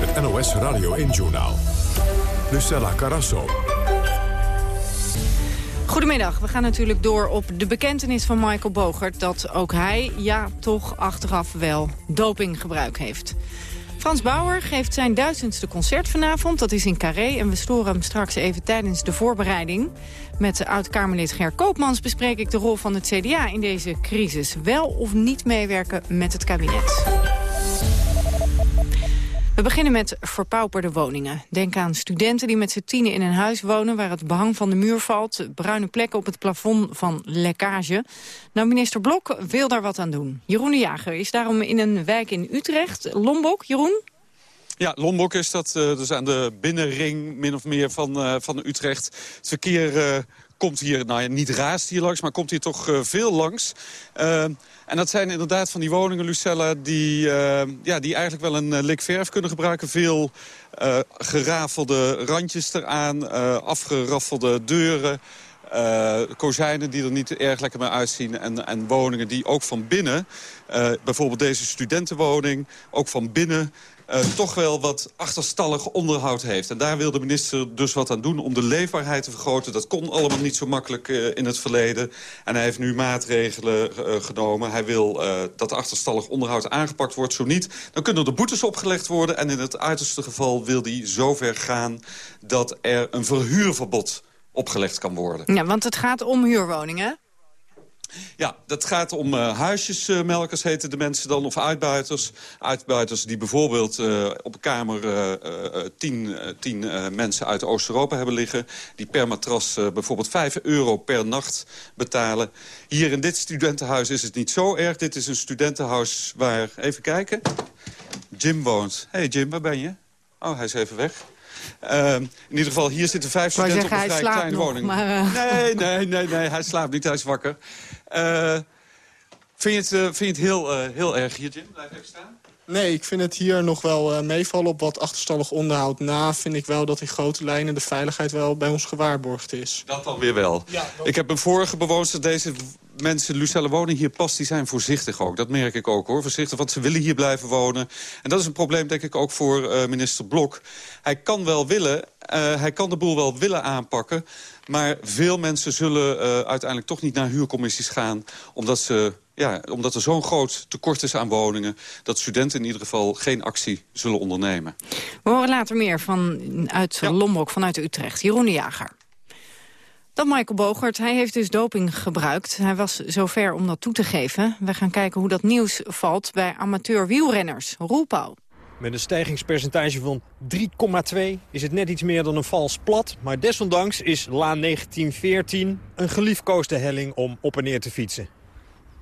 Het NOS Radio 1-journaal. Lucella Carasso. Goedemiddag, we gaan natuurlijk door op de bekentenis van Michael Bogert... dat ook hij, ja, toch achteraf wel dopinggebruik heeft. Frans Bauer geeft zijn duizendste concert vanavond. Dat is in Carré en we storen hem straks even tijdens de voorbereiding. Met oud-Kamerlid Ger Koopmans bespreek ik de rol van het CDA in deze crisis. Wel of niet meewerken met het kabinet. We beginnen met verpauperde woningen. Denk aan studenten die met z'n tienen in een huis wonen... waar het behang van de muur valt, bruine plekken op het plafond van lekkage. Nou, minister Blok wil daar wat aan doen. Jeroen de Jager is daarom in een wijk in Utrecht. Lombok, Jeroen? Ja, Lombok is dat, uh, dus aan de binnenring min of meer van, uh, van Utrecht. Het verkeer uh, komt hier, nou ja, niet raast hier langs, maar komt hier toch veel langs. En dat zijn inderdaad van die woningen, Lucella, die, uh, ja, die eigenlijk wel een uh, lik verf kunnen gebruiken. Veel uh, gerafelde randjes eraan, afgeraffelde deuren. Kozijnen die er niet erg lekker meer uitzien. En, en woningen die ook van binnen, bijvoorbeeld deze studentenwoning... ook van binnen uh, toch wel wat achterstallig onderhoud heeft. En daar wil de minister dus wat aan doen om de leefbaarheid te vergroten. Dat kon allemaal niet zo makkelijk in het verleden. En hij heeft nu maatregelen genomen. Hij wil dat achterstallig onderhoud aangepakt wordt. Zo niet, dan kunnen er boetes opgelegd worden. En in het uiterste geval wil hij zover gaan dat er een verhuurverbod opgelegd kan worden. Ja, want het gaat om huurwoningen. Ja, dat gaat om uh, huisjesmelkers heten de mensen dan, of uitbuiters. Uitbuiters die bijvoorbeeld uh, op een kamer uh, tien, tien mensen uit Oost-Europa hebben liggen. Die per matras bijvoorbeeld 5 euro per nacht betalen. Hier in dit studentenhuis is het niet zo erg. Dit is een studentenhuis waar, even kijken, Jim woont. hey Jim, waar ben je? Oh, hij is even weg. Uh, in ieder geval, hier zitten vijf studenten op een vrij kleine nog, woning. Maar, uh... Nee, nee, nee, nee, hij slaapt niet, hij is wakker. Uh, vind, je het, uh, vind je het heel, heel erg hier, Jim? Blijf even staan. Nee, ik vind het hier nog wel meevallen op wat achterstallig onderhoud. Na vind ik wel dat in grote lijnen de veiligheid wel bij ons gewaarborgd is. Dat dan weer wel. Ja, dat... Ik heb een vorige bewoonster deze mensen, Lucelle wonen hier pas, die zijn voorzichtig ook. Dat merk ik ook hoor, voorzichtig, want ze willen hier blijven wonen. En dat is een probleem denk ik ook voor uh, minister Blok. Hij kan wel willen, uh, hij kan de boel wel willen aanpakken... maar veel mensen zullen uh, uiteindelijk toch niet naar huurcommissies gaan... omdat, ze, ja, omdat er zo'n groot tekort is aan woningen... dat studenten in ieder geval geen actie zullen ondernemen. We horen later meer van, uit ja. Lombok, vanuit Utrecht. Jeroen de Jager. Dan Michael Bogert. Hij heeft dus doping gebruikt. Hij was zover om dat toe te geven. We gaan kijken hoe dat nieuws valt bij amateur wielrenners. Roel Pauw. Met een stijgingspercentage van 3,2 is het net iets meer dan een vals plat. Maar desondanks is Laan 1914 een geliefkoosde helling om op en neer te fietsen.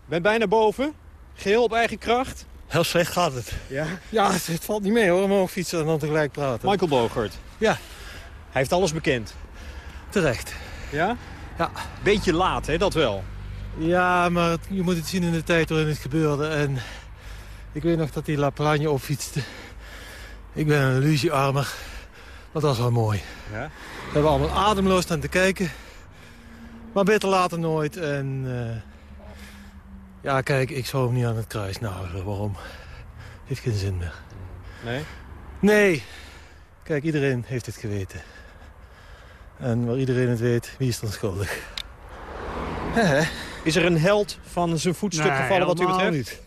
Ben bijna boven, geheel op eigen kracht. Heel slecht gaat het. Ja? Ja, het, het valt niet mee hoor, omhoog fietsen en dan tegelijk praten. Michael Bogert. Ja. Hij heeft alles bekend. Terecht. Ja? Ja. Beetje laat, hè, dat wel. Ja, maar het, je moet het zien in de tijd waarin het gebeurde. En ik weet nog dat die La Plagne opfietste. Ik ben een illusiearmer. Dat was wel mooi. Ja? We hebben allemaal ademloos staan te kijken. Maar beter later nooit. En uh, ja, kijk, ik zou hem niet aan het kruis nagelen. Waarom? Heeft geen zin meer. Nee? Nee. Kijk, iedereen heeft het geweten. En waar iedereen het weet, wie is dan schuldig? Is er een held van zijn voetstuk nee, gevallen wat u betreft? niet.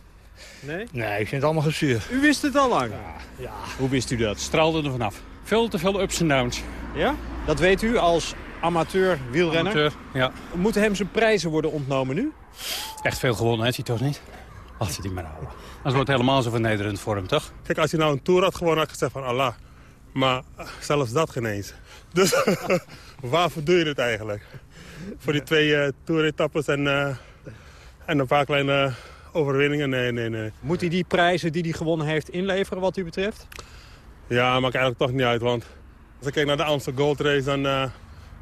Nee? Nee, ik vind het allemaal gezuur. U wist het al lang? Ja. ja. Hoe wist u dat? Straalde er vanaf. Veel te veel ups en downs. Ja? Dat weet u als amateur wielrenner? Amateur, ja. Moeten hem zijn prijzen worden ontnomen nu? Echt veel gewonnen heeft hij toch niet? Laat ze die maar houden. Dat wordt helemaal zo vernederend voor hem, toch? Kijk, als hij nou een Tour had gewonnen, had ik gezegd van Allah. Maar zelfs dat geen eens. Dus waarvoor doe je het eigenlijk? Voor die twee uh, toeretappes en, uh, en een paar kleine overwinningen? Nee, nee, nee. Moet hij die prijzen die hij gewonnen heeft inleveren wat u betreft? Ja, maakt eigenlijk toch niet uit. Want als ik kijk naar de Amsterdam Gold Race... dan uh,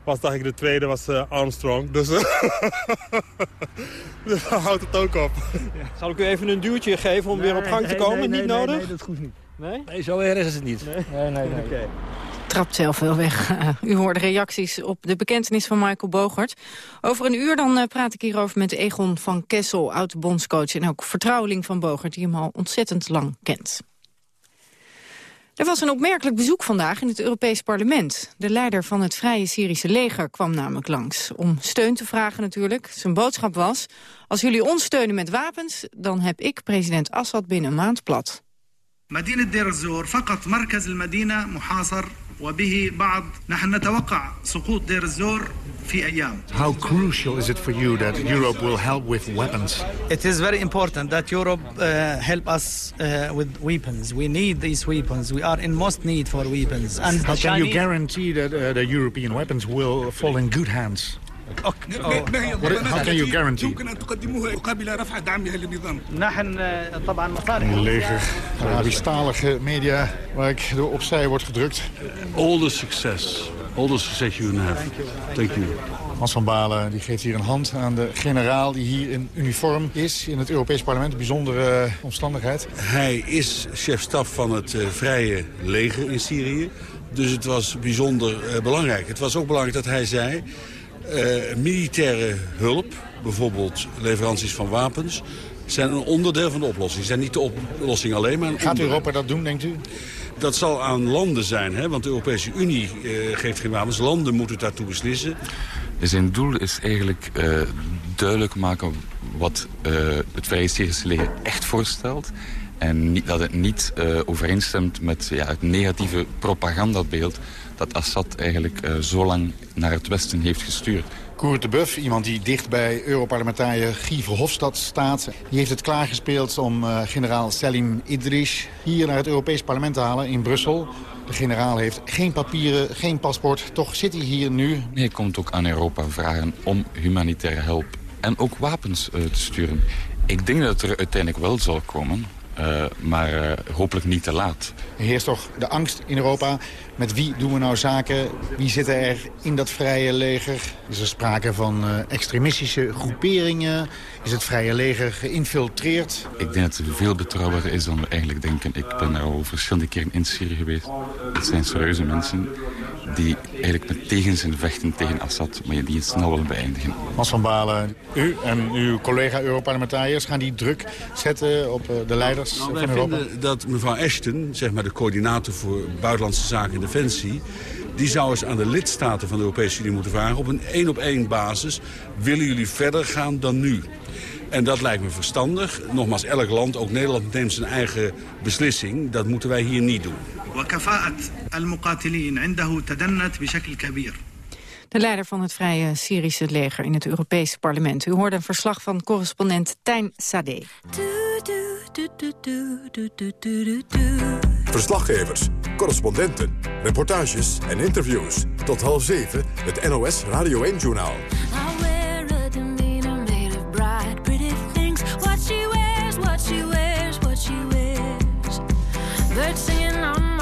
was dacht ik de tweede was Armstrong. Dus, dus houdt het ook op. Ja. Zal ik u even een duwtje geven om nee, weer op gang nee, te komen? Nee, niet nee, nodig? Nee, dat hoeft niet. Nee? Nee, zo erg is het niet. Nee, nee, nee. nee. Okay Trapt zelf wel weg. u hoorde reacties op de bekentenis van Michael Bogert. Over een uur dan uh, praat ik hierover met Egon van Kessel, oud-bondscoach... en ook vertrouweling van Bogert, die hem al ontzettend lang kent. Er was een opmerkelijk bezoek vandaag in het Europees Parlement. De leider van het Vrije Syrische leger kwam namelijk langs. Om steun te vragen natuurlijk. Zijn boodschap was... als jullie ons steunen met wapens... dan heb ik president Assad binnen een maand plat. مدينة دير الزور فقط مركز المدينة محاصر وبه بعض نحن نتوقع سقوط دير الزور في أيام How crucial is it for you that Europe will help with weapons? It is very important that Europe uh, help us uh, with weapons. We need these weapons. We are in most need for weapons. And How can you guarantee that uh, the European weapons will fall in good hands? Okay. What, how can you guarantee? Een leger, Arabisch-talige media waar ik door opzij wordt gedrukt. All the success, all the success you have. Thank you. Hans van Balen die geeft hier een hand aan de generaal die hier in uniform is in het Europees Parlement. Een bijzondere uh, omstandigheid. Hij is chef-staf van het uh, Vrije Leger in Syrië. Dus het was bijzonder uh, belangrijk. Het was ook belangrijk dat hij zei... Uh, militaire hulp, bijvoorbeeld leveranties van wapens... zijn een onderdeel van de oplossing. Ze zijn niet de oplossing alleen, maar een Gaat Europa dat doen, denkt u? Dat zal aan landen zijn, hè? want de Europese Unie uh, geeft geen wapens. Landen moeten daartoe beslissen. Zijn doel is eigenlijk uh, duidelijk maken wat het Vrije Syrische leger echt voorstelt. En niet, dat het niet uh, overeenstemt met ja, het negatieve propagandabeeld dat Assad eigenlijk uh, zo lang naar het westen heeft gestuurd. Koert de Buff, iemand die dicht bij Europarlementariër Guy Verhofstadt staat... die heeft het klaargespeeld om uh, generaal Selim Idris hier naar het Europees Parlement te halen in Brussel. De generaal heeft geen papieren, geen paspoort, toch zit hij hier nu. Hij komt ook aan Europa vragen om humanitaire hulp en ook wapens uh, te sturen. Ik denk dat het er uiteindelijk wel zal komen. Uh, maar uh, hopelijk niet te laat. Er heerst toch de angst in Europa. Met wie doen we nou zaken? Wie zitten er in dat vrije leger? Is er sprake van uh, extremistische groeperingen? Is het vrije leger geïnfiltreerd? Ik denk dat het veel betrouwbaarder is dan we eigenlijk denken. Ik ben er al verschillende keren in Syrië geweest. Het zijn serieuze mensen die eigenlijk met tegenzin vechten tegen Assad, maar die het snel willen beëindigen. Mas van Balen, u en uw collega-Europarlementariërs gaan die druk zetten op de leiders nou, van wij Europa? vinden dat mevrouw Ashton, zeg maar de coördinator voor buitenlandse zaken en defensie, die zou eens aan de lidstaten van de Europese Unie moeten vragen... op een één-op-één basis, willen jullie verder gaan dan nu? En dat lijkt me verstandig. Nogmaals, elk land, ook Nederland, neemt zijn eigen beslissing. Dat moeten wij hier niet doen. De leider van het Vrije Syrische leger in het Europese parlement. U hoorde een verslag van correspondent Tijn Sade. Verslaggevers, correspondenten, reportages en interviews. Tot half zeven het NOS Radio 1-journaal.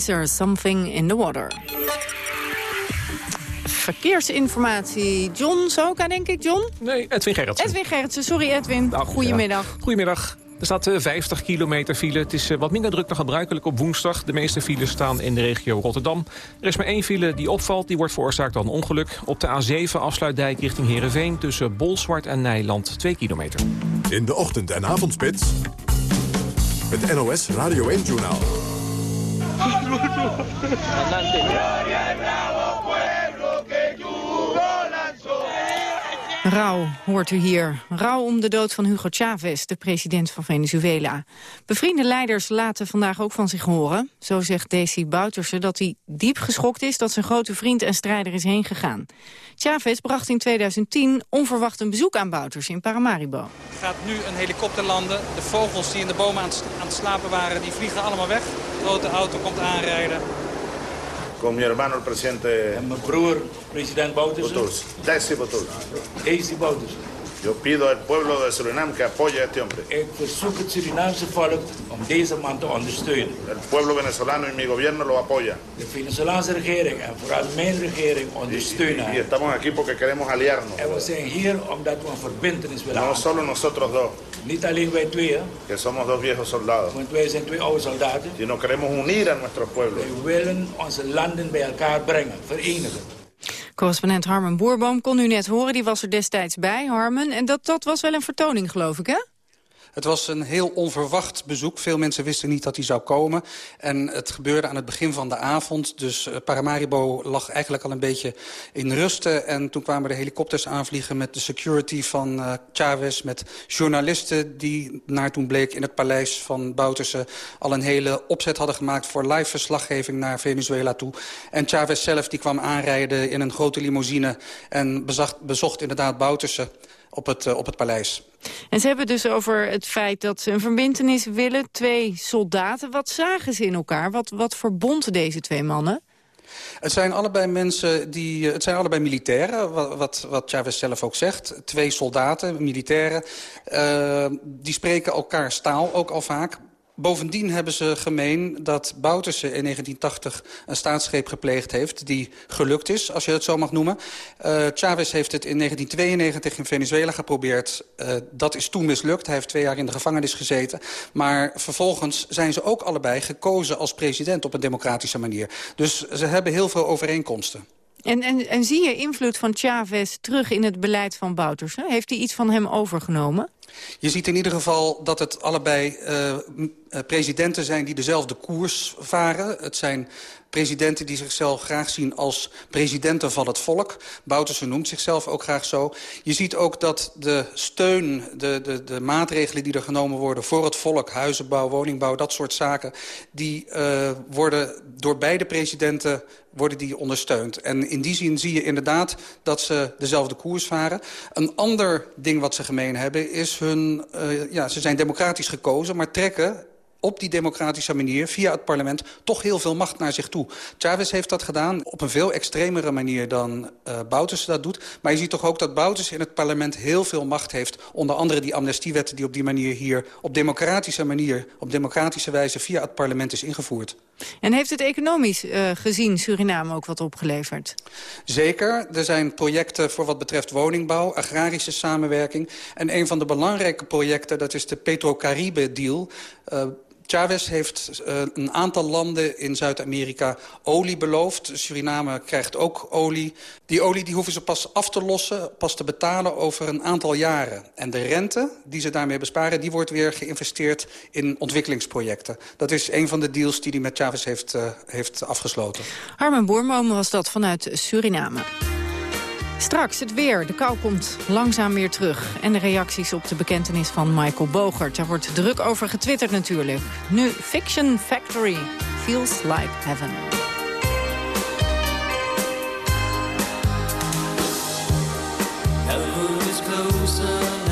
Fraser, Something in the Water. Verkeersinformatie. John Soka, denk ik, John? Nee, Edwin Gerritsen. Edwin Gerritsen, sorry Edwin. Nou, Goedemiddag. ja. Goedemiddag. Er staat eh, 50 kilometer file. Het is eh, wat minder druk dan gebruikelijk op woensdag. De meeste files staan in de regio Rotterdam. Er is maar één file die opvalt. Die wordt veroorzaakt door een ongeluk. Op de A7 afsluitdijk richting Heerenveen... tussen Bolsward en Nijland 2 kilometer. In de ochtend- en avondspits. Het NOS Radio 1-journaal. Het Rauw hoort u hier. Rauw om de dood van Hugo Chavez, de president van Venezuela. Bevriende leiders laten vandaag ook van zich horen. Zo zegt Desi Bouterse dat hij diep geschokt is... dat zijn grote vriend en strijder is heen gegaan. Chavez bracht in 2010 onverwacht een bezoek aan Bouterse in Paramaribo. Er gaat nu een helikopter landen. De vogels die in de bomen aan het slapen waren, die vliegen allemaal weg. De grote auto komt aanrijden. con mi hermano el presidente... En mijn broer, president Boutersen. Boutersen. Desi Boutersen. Desi yo pido al pueblo de Surinam que apoye a este hombre. El pueblo venezolano y mi gobierno lo apoyan. Y, estamos aquí porque queremos aliarnos. No solo nosotros dos, que somos dos viejos soldados, sino queremos unir a nuestro pueblo. Correspondent Harmen Boerboom kon u net horen, die was er destijds bij, Harmen. En dat, dat was wel een vertoning, geloof ik, hè? Het was een heel onverwacht bezoek. Veel mensen wisten niet dat hij zou komen. En het gebeurde aan het begin van de avond. Dus eh, Paramaribo lag eigenlijk al een beetje in rusten. En toen kwamen de helikopters aanvliegen met de security van eh, Chavez... met journalisten die, naar toen bleek, in het paleis van Bouterse... al een hele opzet hadden gemaakt voor live verslaggeving naar Venezuela toe. En Chavez zelf die kwam aanrijden in een grote limousine... en bezocht inderdaad Bouterse op het, eh, op het paleis. En ze hebben dus over het feit dat ze een verbindenis willen. Twee soldaten, wat zagen ze in elkaar? Wat, wat verbond deze twee mannen? Het zijn allebei mensen die. Eh, het zijn allebei militairen, wat, wat, zelf ook zegt. Twee soldaten, militairen. Eh, die spreken elkaar staal ook al vaak. Bovendien hebben ze gemeen dat Bouterse in 1980 een staatsgreep gepleegd heeft... die gelukt is, als je het zo mag noemen. Uh, Chavez heeft het in 1992 in Venezuela geprobeerd. Eh, dat is toen mislukt. Hij heeft twee jaar in de gevangenis gezeten. Maar vervolgens zijn ze ook allebei gekozen als president op een democratische manier. Dus ze hebben heel veel overeenkomsten. En, en, en zie je invloed van Chavez terug in het beleid van Boutersen? Heeft hij iets van hem overgenomen? Je ziet in ieder geval dat het allebei eh, eh, presidenten zijn die dezelfde koers varen. Het zijn Presidenten die zichzelf graag zien als presidenten van het volk. Boutersen noemt zichzelf ook graag zo. Je ziet ook dat de steun, de, de, de maatregelen die er genomen worden... voor het volk, huizenbouw, woningbouw, dat soort zaken... die uh, worden door beide presidenten worden die ondersteund. En in die zin zie je inderdaad dat ze dezelfde koers varen. Een ander ding wat ze gemeen hebben is hun... Uh, ja, ze zijn democratisch gekozen, maar trekken op die democratische manier, via het parlement, toch heel veel macht naar zich toe. Chavez heeft dat gedaan op een veel extremere manier dan uh, dat doet. Maar je ziet toch ook dat Bouters in het parlement heel veel macht heeft. Onder andere die amnestiewetten die op die manier hier op democratische manier, op democratische wijze via het parlement is ingevoerd. En heeft het economisch uh, gezien Suriname ook wat opgeleverd? Zeker. Er zijn projecten voor wat betreft woningbouw, agrarische samenwerking. En een van de belangrijke projecten, dat is de Petro-Caribe-deal... Uh, Chavez heeft eh, een aantal landen in Zuid-Amerika olie beloofd. Suriname krijgt ook olie. Die olie die hoeven ze pas af te lossen, pas te betalen over een aantal jaren. En de rente die ze daarmee besparen, die wordt weer geïnvesteerd in ontwikkelingsprojecten. Dat is een van de deals die hij met Chavez heeft, eh, heeft afgesloten. Harmen Boerman was dat vanuit Suriname. Straks het weer. De kou komt langzaam weer terug. En de reacties op de bekentenis van Michael Bogert. Daar wordt druk over getwitterd natuurlijk. Nu Fiction Factory. Feels like heaven. closer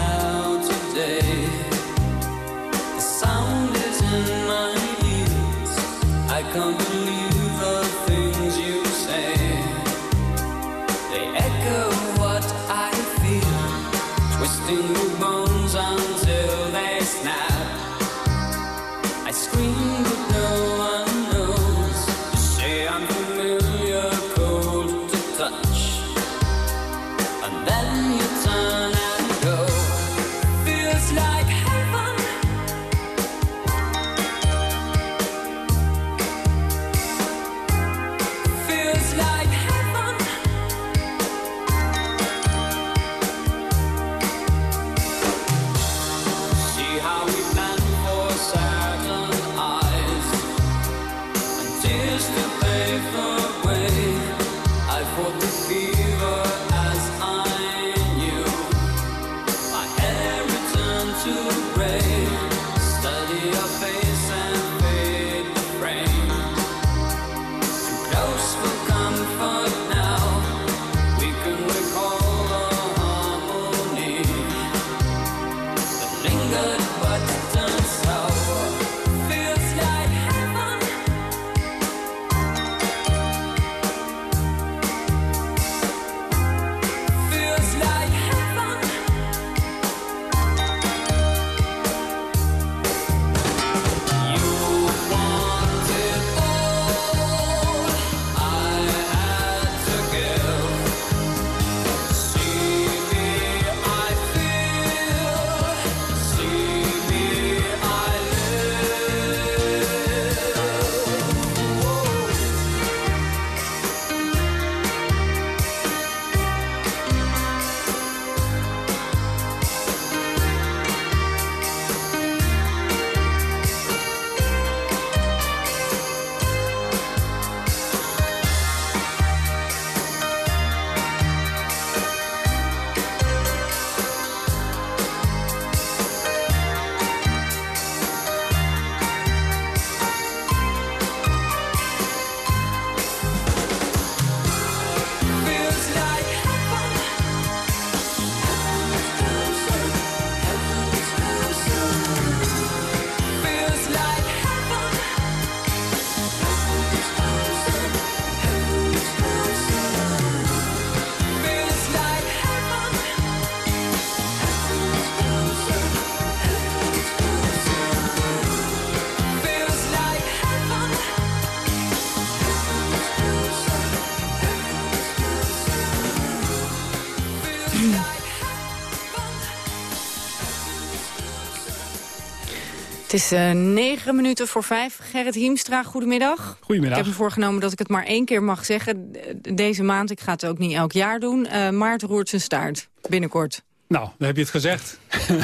is eh, negen minuten voor vijf. Gerrit Hiemstra, goedemiddag. Goedemiddag. Ik heb me voorgenomen dat ik het maar één keer mag zeggen deze maand. Ik ga het ook niet elk jaar doen. Eh Maarten roert zijn staart, binnenkort. Nou, dan heb je het gezegd.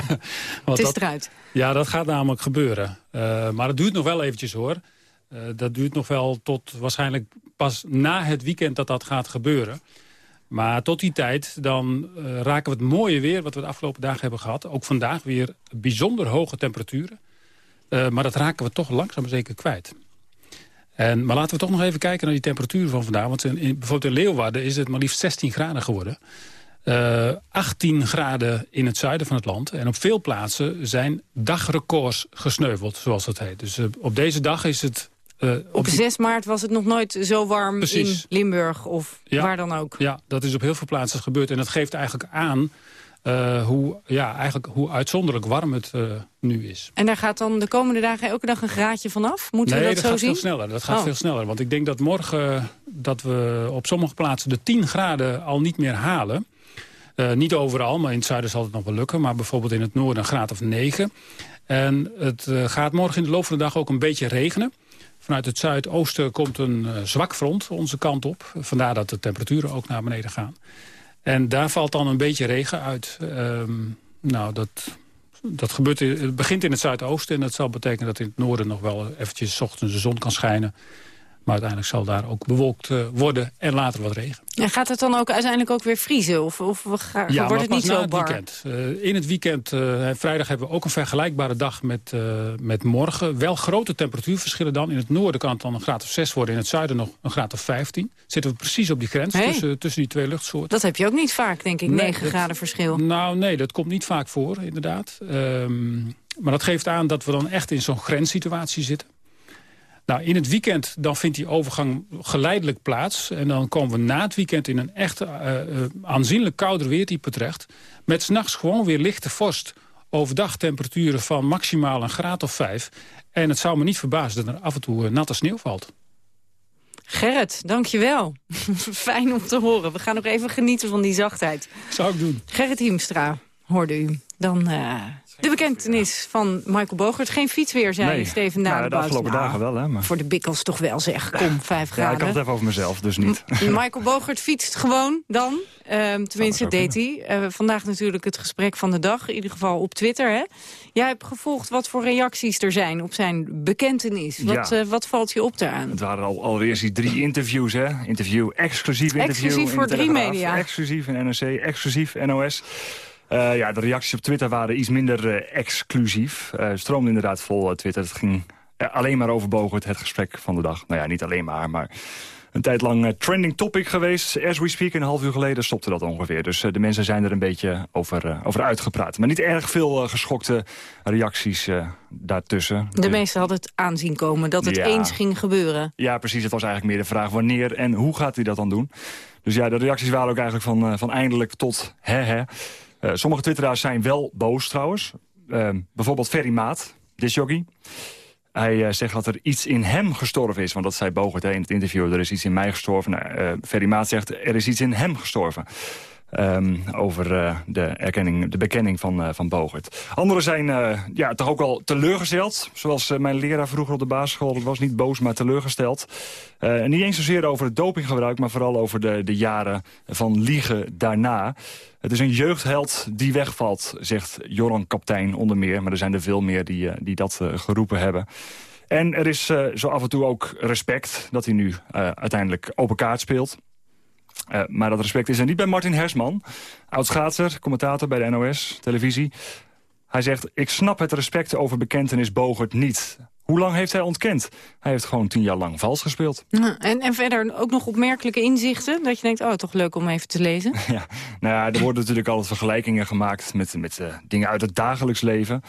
Het is dat- eruit. Ja, dat gaat namelijk gebeuren. Eh, maar het duurt nog wel eventjes hoor. Dat duurt nog wel tot waarschijnlijk pas na het weekend dat dat gaat gebeuren. Maar tot die tijd dan raken we het mooie weer wat we de afgelopen dagen hebben gehad. Ook vandaag weer bijzonder hoge temperaturen. Eh, maar dat raken we toch langzaam zeker kwijt. En, maar laten we toch nog even kijken naar die temperaturen van vandaag. Want in, in- bijvoorbeeld in Leeuwarden is het maar liefst 16 graden geworden. Eh, 18 graden in het zuiden van het land. En op veel plaatsen zijn dagrecords gesneuveld, zoals dat heet. Dus eh, op deze dag is het... eh, Op die- 6 maart was het nog nooit zo warm Precies. in Limburg of Ja. waar dan ook. Ja, dat is op heel veel plaatsen gebeurd. En dat geeft eigenlijk aan eh, hoe, ja, eigenlijk hoe uitzonderlijk warm het eh, nu is. En daar gaat dan de komende dagen elke dag een graadje vanaf? Moeten nee, we dat, dat zo gaat zien? veel sneller. Dat gaat Oh. veel sneller. Want ik denk dat morgen eh, dat we op sommige plaatsen de 10 graden al niet meer halen. Niet overal, maar in het zuiden zal het nog wel lukken. Maar bijvoorbeeld in het noorden een graad of 9. En het gaat morgen in de loop van de dag ook een beetje regenen. Vanuit het zuidoosten komt een zwak front onze kant op. Vandaar dat de temperaturen ook naar beneden gaan. En daar valt dan een beetje regen uit. Ehm, nou, dat, dat gebeurt, het begint in het zuidoosten. En dat zal betekenen dat in het noorden nog wel eventjes ochtends de zon kan schijnen. Maar uiteindelijk zal daar ook bewolkt eh, worden en later wat regen. En gaat het dan ook uiteindelijk ook weer vriezen? Of, of we ga- Ja, wordt het niet zo het bar? weekend. Eh, in het weekend, eh, vrijdag, hebben we ook een vergelijkbare dag met, met morgen. Wel grote temperatuurverschillen dan. In het noorden kan het dan een graad of 6 worden. In het zuiden nog een graad of 15. Zitten we precies op die grens Hey. tussen, tussen die twee luchtsoorten. Dat heb je ook niet vaak, denk ik, Nee, 9 dat- graden verschil. Nou, nee, dat komt niet vaak voor, inderdaad. Ehm, maar dat geeft aan dat we dan echt in zo'n grenssituatie zitten. Nou, in het weekend dan vindt die overgang geleidelijk plaats. En dan komen we na het weekend in een echt eh, eh, aanzienlijk kouder weertype terecht. Met s'nachts gewoon weer lichte vorst. Overdag temperaturen van maximaal een graad of vijf. En het zou me niet verbazen dat er af en toe eh, natte sneeuw valt. Gerrit, dankjewel. Fijn om te horen. We gaan nog even genieten van die zachtheid. Zou ik doen. Gerrit Hiemstra, hoorde u. Dan de bekentenis van Michael Bogert. Geen fietsweer, zei Nee. Steven Nou, Dadebout. de afgelopen dagen wel, hè. Maar... Voor de bikkels toch wel, zeg. Kom, vijf Ja, graden. ik had het even over mezelf, dus niet. Michael Bogert fietst gewoon dan. Ehm, tenminste, deed hij. Eh, vandaag natuurlijk het gesprek van de dag. In ieder geval op Twitter. Hè? Jij hebt gevolgd wat voor reacties er zijn op zijn bekentenis. Wat, Ja. eh, wat valt je op daaraan? Het waren al, allereerst die drie interviews, hè. Interview, exclusief interview. Exclusief voor de drie media. Exclusief in NRC, exclusief NOS. Eh, ja, de reacties op Twitter waren iets minder eh, exclusief. Eh stroomde inderdaad vol Twitter. Het ging alleen maar over Bogert, het gesprek van de dag. Nou ja, niet alleen maar, maar een tijd lang trending topic geweest. As we speak, een half uur geleden stopte dat ongeveer. Dus de mensen zijn er een beetje over, over uitgepraat. Maar niet erg veel geschokte reacties daartussen. De meesten hadden het aanzien komen dat het Ja. eens ging gebeuren. Ja, precies. Het was eigenlijk meer de vraag wanneer en hoe gaat hij dat dan doen. Dus ja, de reacties waren ook eigenlijk van, van eindelijk tot hè hè. Eh, sommige twitteraars zijn wel boos trouwens. Ehm, bijvoorbeeld Ferry Maat, disjockey. Hij eh, zegt dat er iets in hem gestorven is. Want dat zei Bogert in het interview. Er is iets in mij gestorven. Nou, eh, Ferry Maat zegt er is iets in hem gestorven. Ehm, over eh, de, erkenning, de bekenning van, eh, van Bogert. Anderen zijn eh, ja, toch ook wel teleurgesteld. Zoals mijn leraar vroeger op de basisschool. Dat was niet boos, maar teleurgesteld. Niet eens zozeer over het dopinggebruik... maar vooral over de, de jaren van liegen daarna. Het is een jeugdheld die wegvalt, zegt Joran Kaptein onder meer. Maar er zijn er veel meer die, die dat geroepen hebben. En er is zo af en toe ook respect dat hij nu uiteindelijk open kaart speelt. Eh, maar dat respect is er niet bij Martin Hersman. Oud-schaatser, commentator bij de NOS, televisie. Hij zegt, ik snap het respect over bekentenis Bogert niet. Hoe lang heeft hij ontkend? Hij heeft gewoon tien jaar lang vals gespeeld. En, en verder ook nog opmerkelijke inzichten. Dat je denkt, oh, toch leuk om even te lezen. Ja, nou ja, er worden natuurlijk altijd vergelijkingen gemaakt met, met eh, dingen uit het dagelijks leven.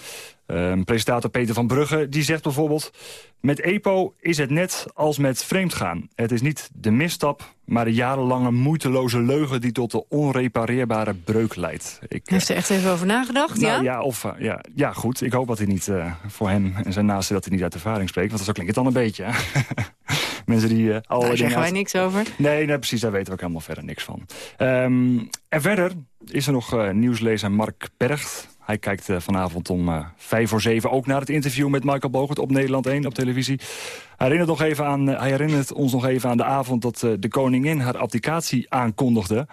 Ehm, presentator Peter van Brugge die zegt bijvoorbeeld... met EPO is het net als met vreemdgaan. Het is niet de misstap, maar de jarenlange moeiteloze leugen... die tot de onrepareerbare breuk leidt. Ik, Heeft er echt even over nagedacht, nou, ja? ja, of, eh, ja, ja, goed. Ik hoop dat hij niet eh, voor hem en zijn naasten dat hij niet uit ervaring spreekt. Want zo klinkt het dan een beetje. Mensen die eh allerlei Daar dingen zeggen wij niks over. Nee, nee, precies, daar weten we ook helemaal verder niks van. Ehm, En verder is er nog uh, nieuwslezer Mark Bergt. Hij kijkt uh, vanavond om uh, vijf voor zeven ook naar het interview met Michael Bogert op Nederland 1 op televisie. Hij herinnert, nog even aan, hij herinnert ons nog even aan de avond dat de koningin haar abdicatie aankondigde.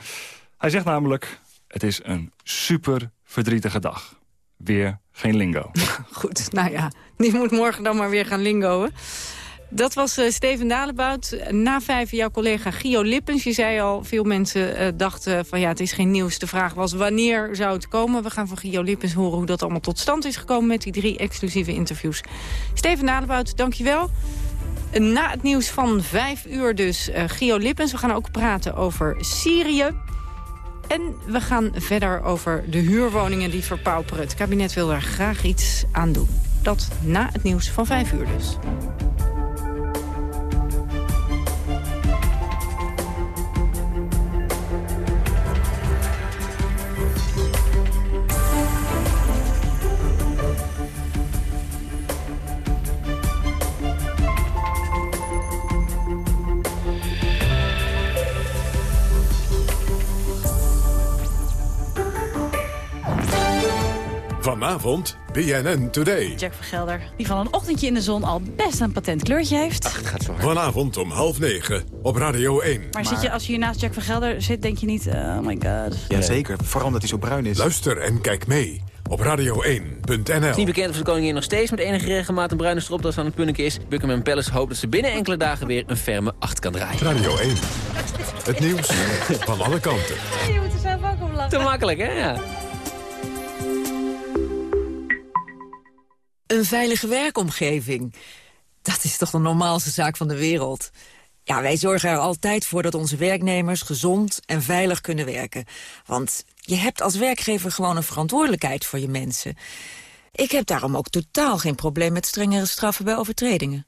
Hij zegt namelijk, het is een super verdrietige dag. Weer geen lingo. Goed, nou ja, die moet morgen dan maar weer gaan lingoen. Dat was uh, Steven Dalebout. Na vijf jouw collega Gio Lippens. Je zei al, veel mensen uh, dachten van ja, het is geen nieuws. De vraag was wanneer zou het komen. We gaan van Gio Lippens horen hoe dat allemaal tot stand is gekomen... met die drie exclusieve interviews. Steven Dalebout, dankjewel. Na het nieuws van vijf uur dus uh, Gio Lippens. We gaan ook praten over Syrië. En we gaan verder over de huurwoningen die verpauperen. Het kabinet wil daar graag iets aan doen. Dat na het nieuws van vijf uur dus. Vanavond BNN Today. Jack Vergelder, die van een ochtendje in de zon al best een patent kleurtje heeft. Ach, het gaat zo hard. Vanavond om half negen op Radio 1. Maar, maar... Zit je, als je hier naast Jack Vergelder zit, denk je niet... oh my god. Jazeker, vooral omdat hij zo bruin is. Luister en kijk mee op radio1.nl. Het is niet bekend of de koningin nog steeds met enige regelmaat een bruine stropdas aan het punneke is. Buckingham Palace hoopt dat ze binnen enkele dagen weer een ferme acht kan draaien. Radio 1. Het nieuws van alle kanten. Je moet er zelf ook om lachen. Te makkelijk, hè? Ja. Een veilige werkomgeving. Dat is toch de normaalste zaak van de wereld. Ja, wij zorgen er altijd voor dat onze werknemers gezond en veilig kunnen werken. Want je hebt als werkgever gewoon een verantwoordelijkheid voor je mensen. Ik heb daarom ook totaal geen probleem met strengere straffen bij overtredingen.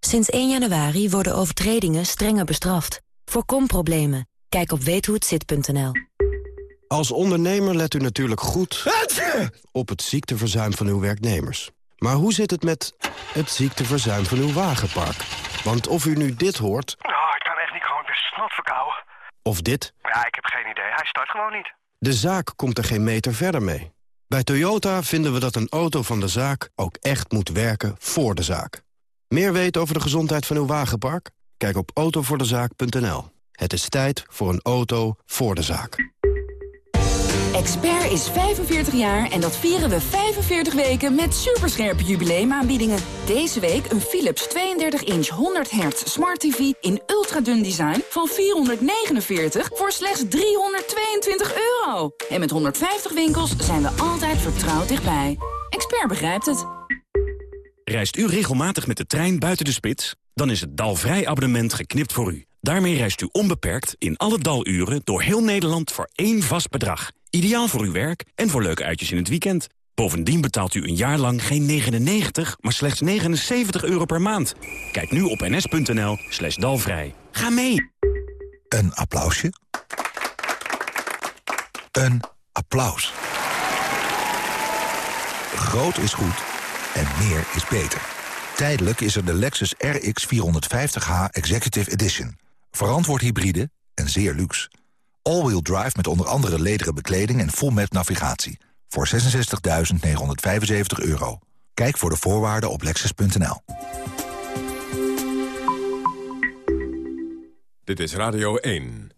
Sinds 1 januari worden overtredingen strenger bestraft. Voorkom problemen. Kijk op weethohetzit.nl. Als ondernemer let u natuurlijk goed op het ziekteverzuim van uw werknemers. Maar hoe zit het met het ziekteverzuim van uw wagenpark? Want of u nu dit hoort... Oh, ik kan echt niet gewoon, ben snot verkouden. Of dit... Ja, ik heb geen idee. Hij start gewoon niet. De zaak komt er geen meter verder mee. Bij Toyota vinden we dat een auto van de zaak ook echt moet werken voor de zaak. Meer weten over de gezondheid van uw wagenpark? Kijk op autovoordezaak.nl. Het is tijd voor een auto voor de zaak. Expert is 45 jaar en dat vieren we 45 weken met superscherpe jubileumaanbiedingen. Deze week een Philips 32-inch 100 Hz Smart TV in ultradun design van 449 voor slechts 322 euro. En met 150 winkels zijn we altijd vertrouwd dichtbij. Expert begrijpt het. Reist u regelmatig met de trein buiten de spits? Dan is het Dalvrij abonnement geknipt voor u. Daarmee reist u onbeperkt in alle daluren door heel Nederland voor één vast bedrag. Ideaal voor uw werk en voor leuke uitjes in het weekend. Bovendien betaalt u een jaar lang geen 99, maar slechts 79 euro per maand. Kijk nu op ns.nl slash dalvrij. Ga mee! Een applausje. Een applaus. Groot is goed en meer is beter. Tijdelijk is er de Lexus RX 450h Executive Edition. Verantwoord hybride en zeer luxe. All-wheel drive met onder andere lederen bekleding en full map navigatie. Voor 66.975 euro. Kijk voor de voorwaarden op lexus.nl. Dit is Radio 1.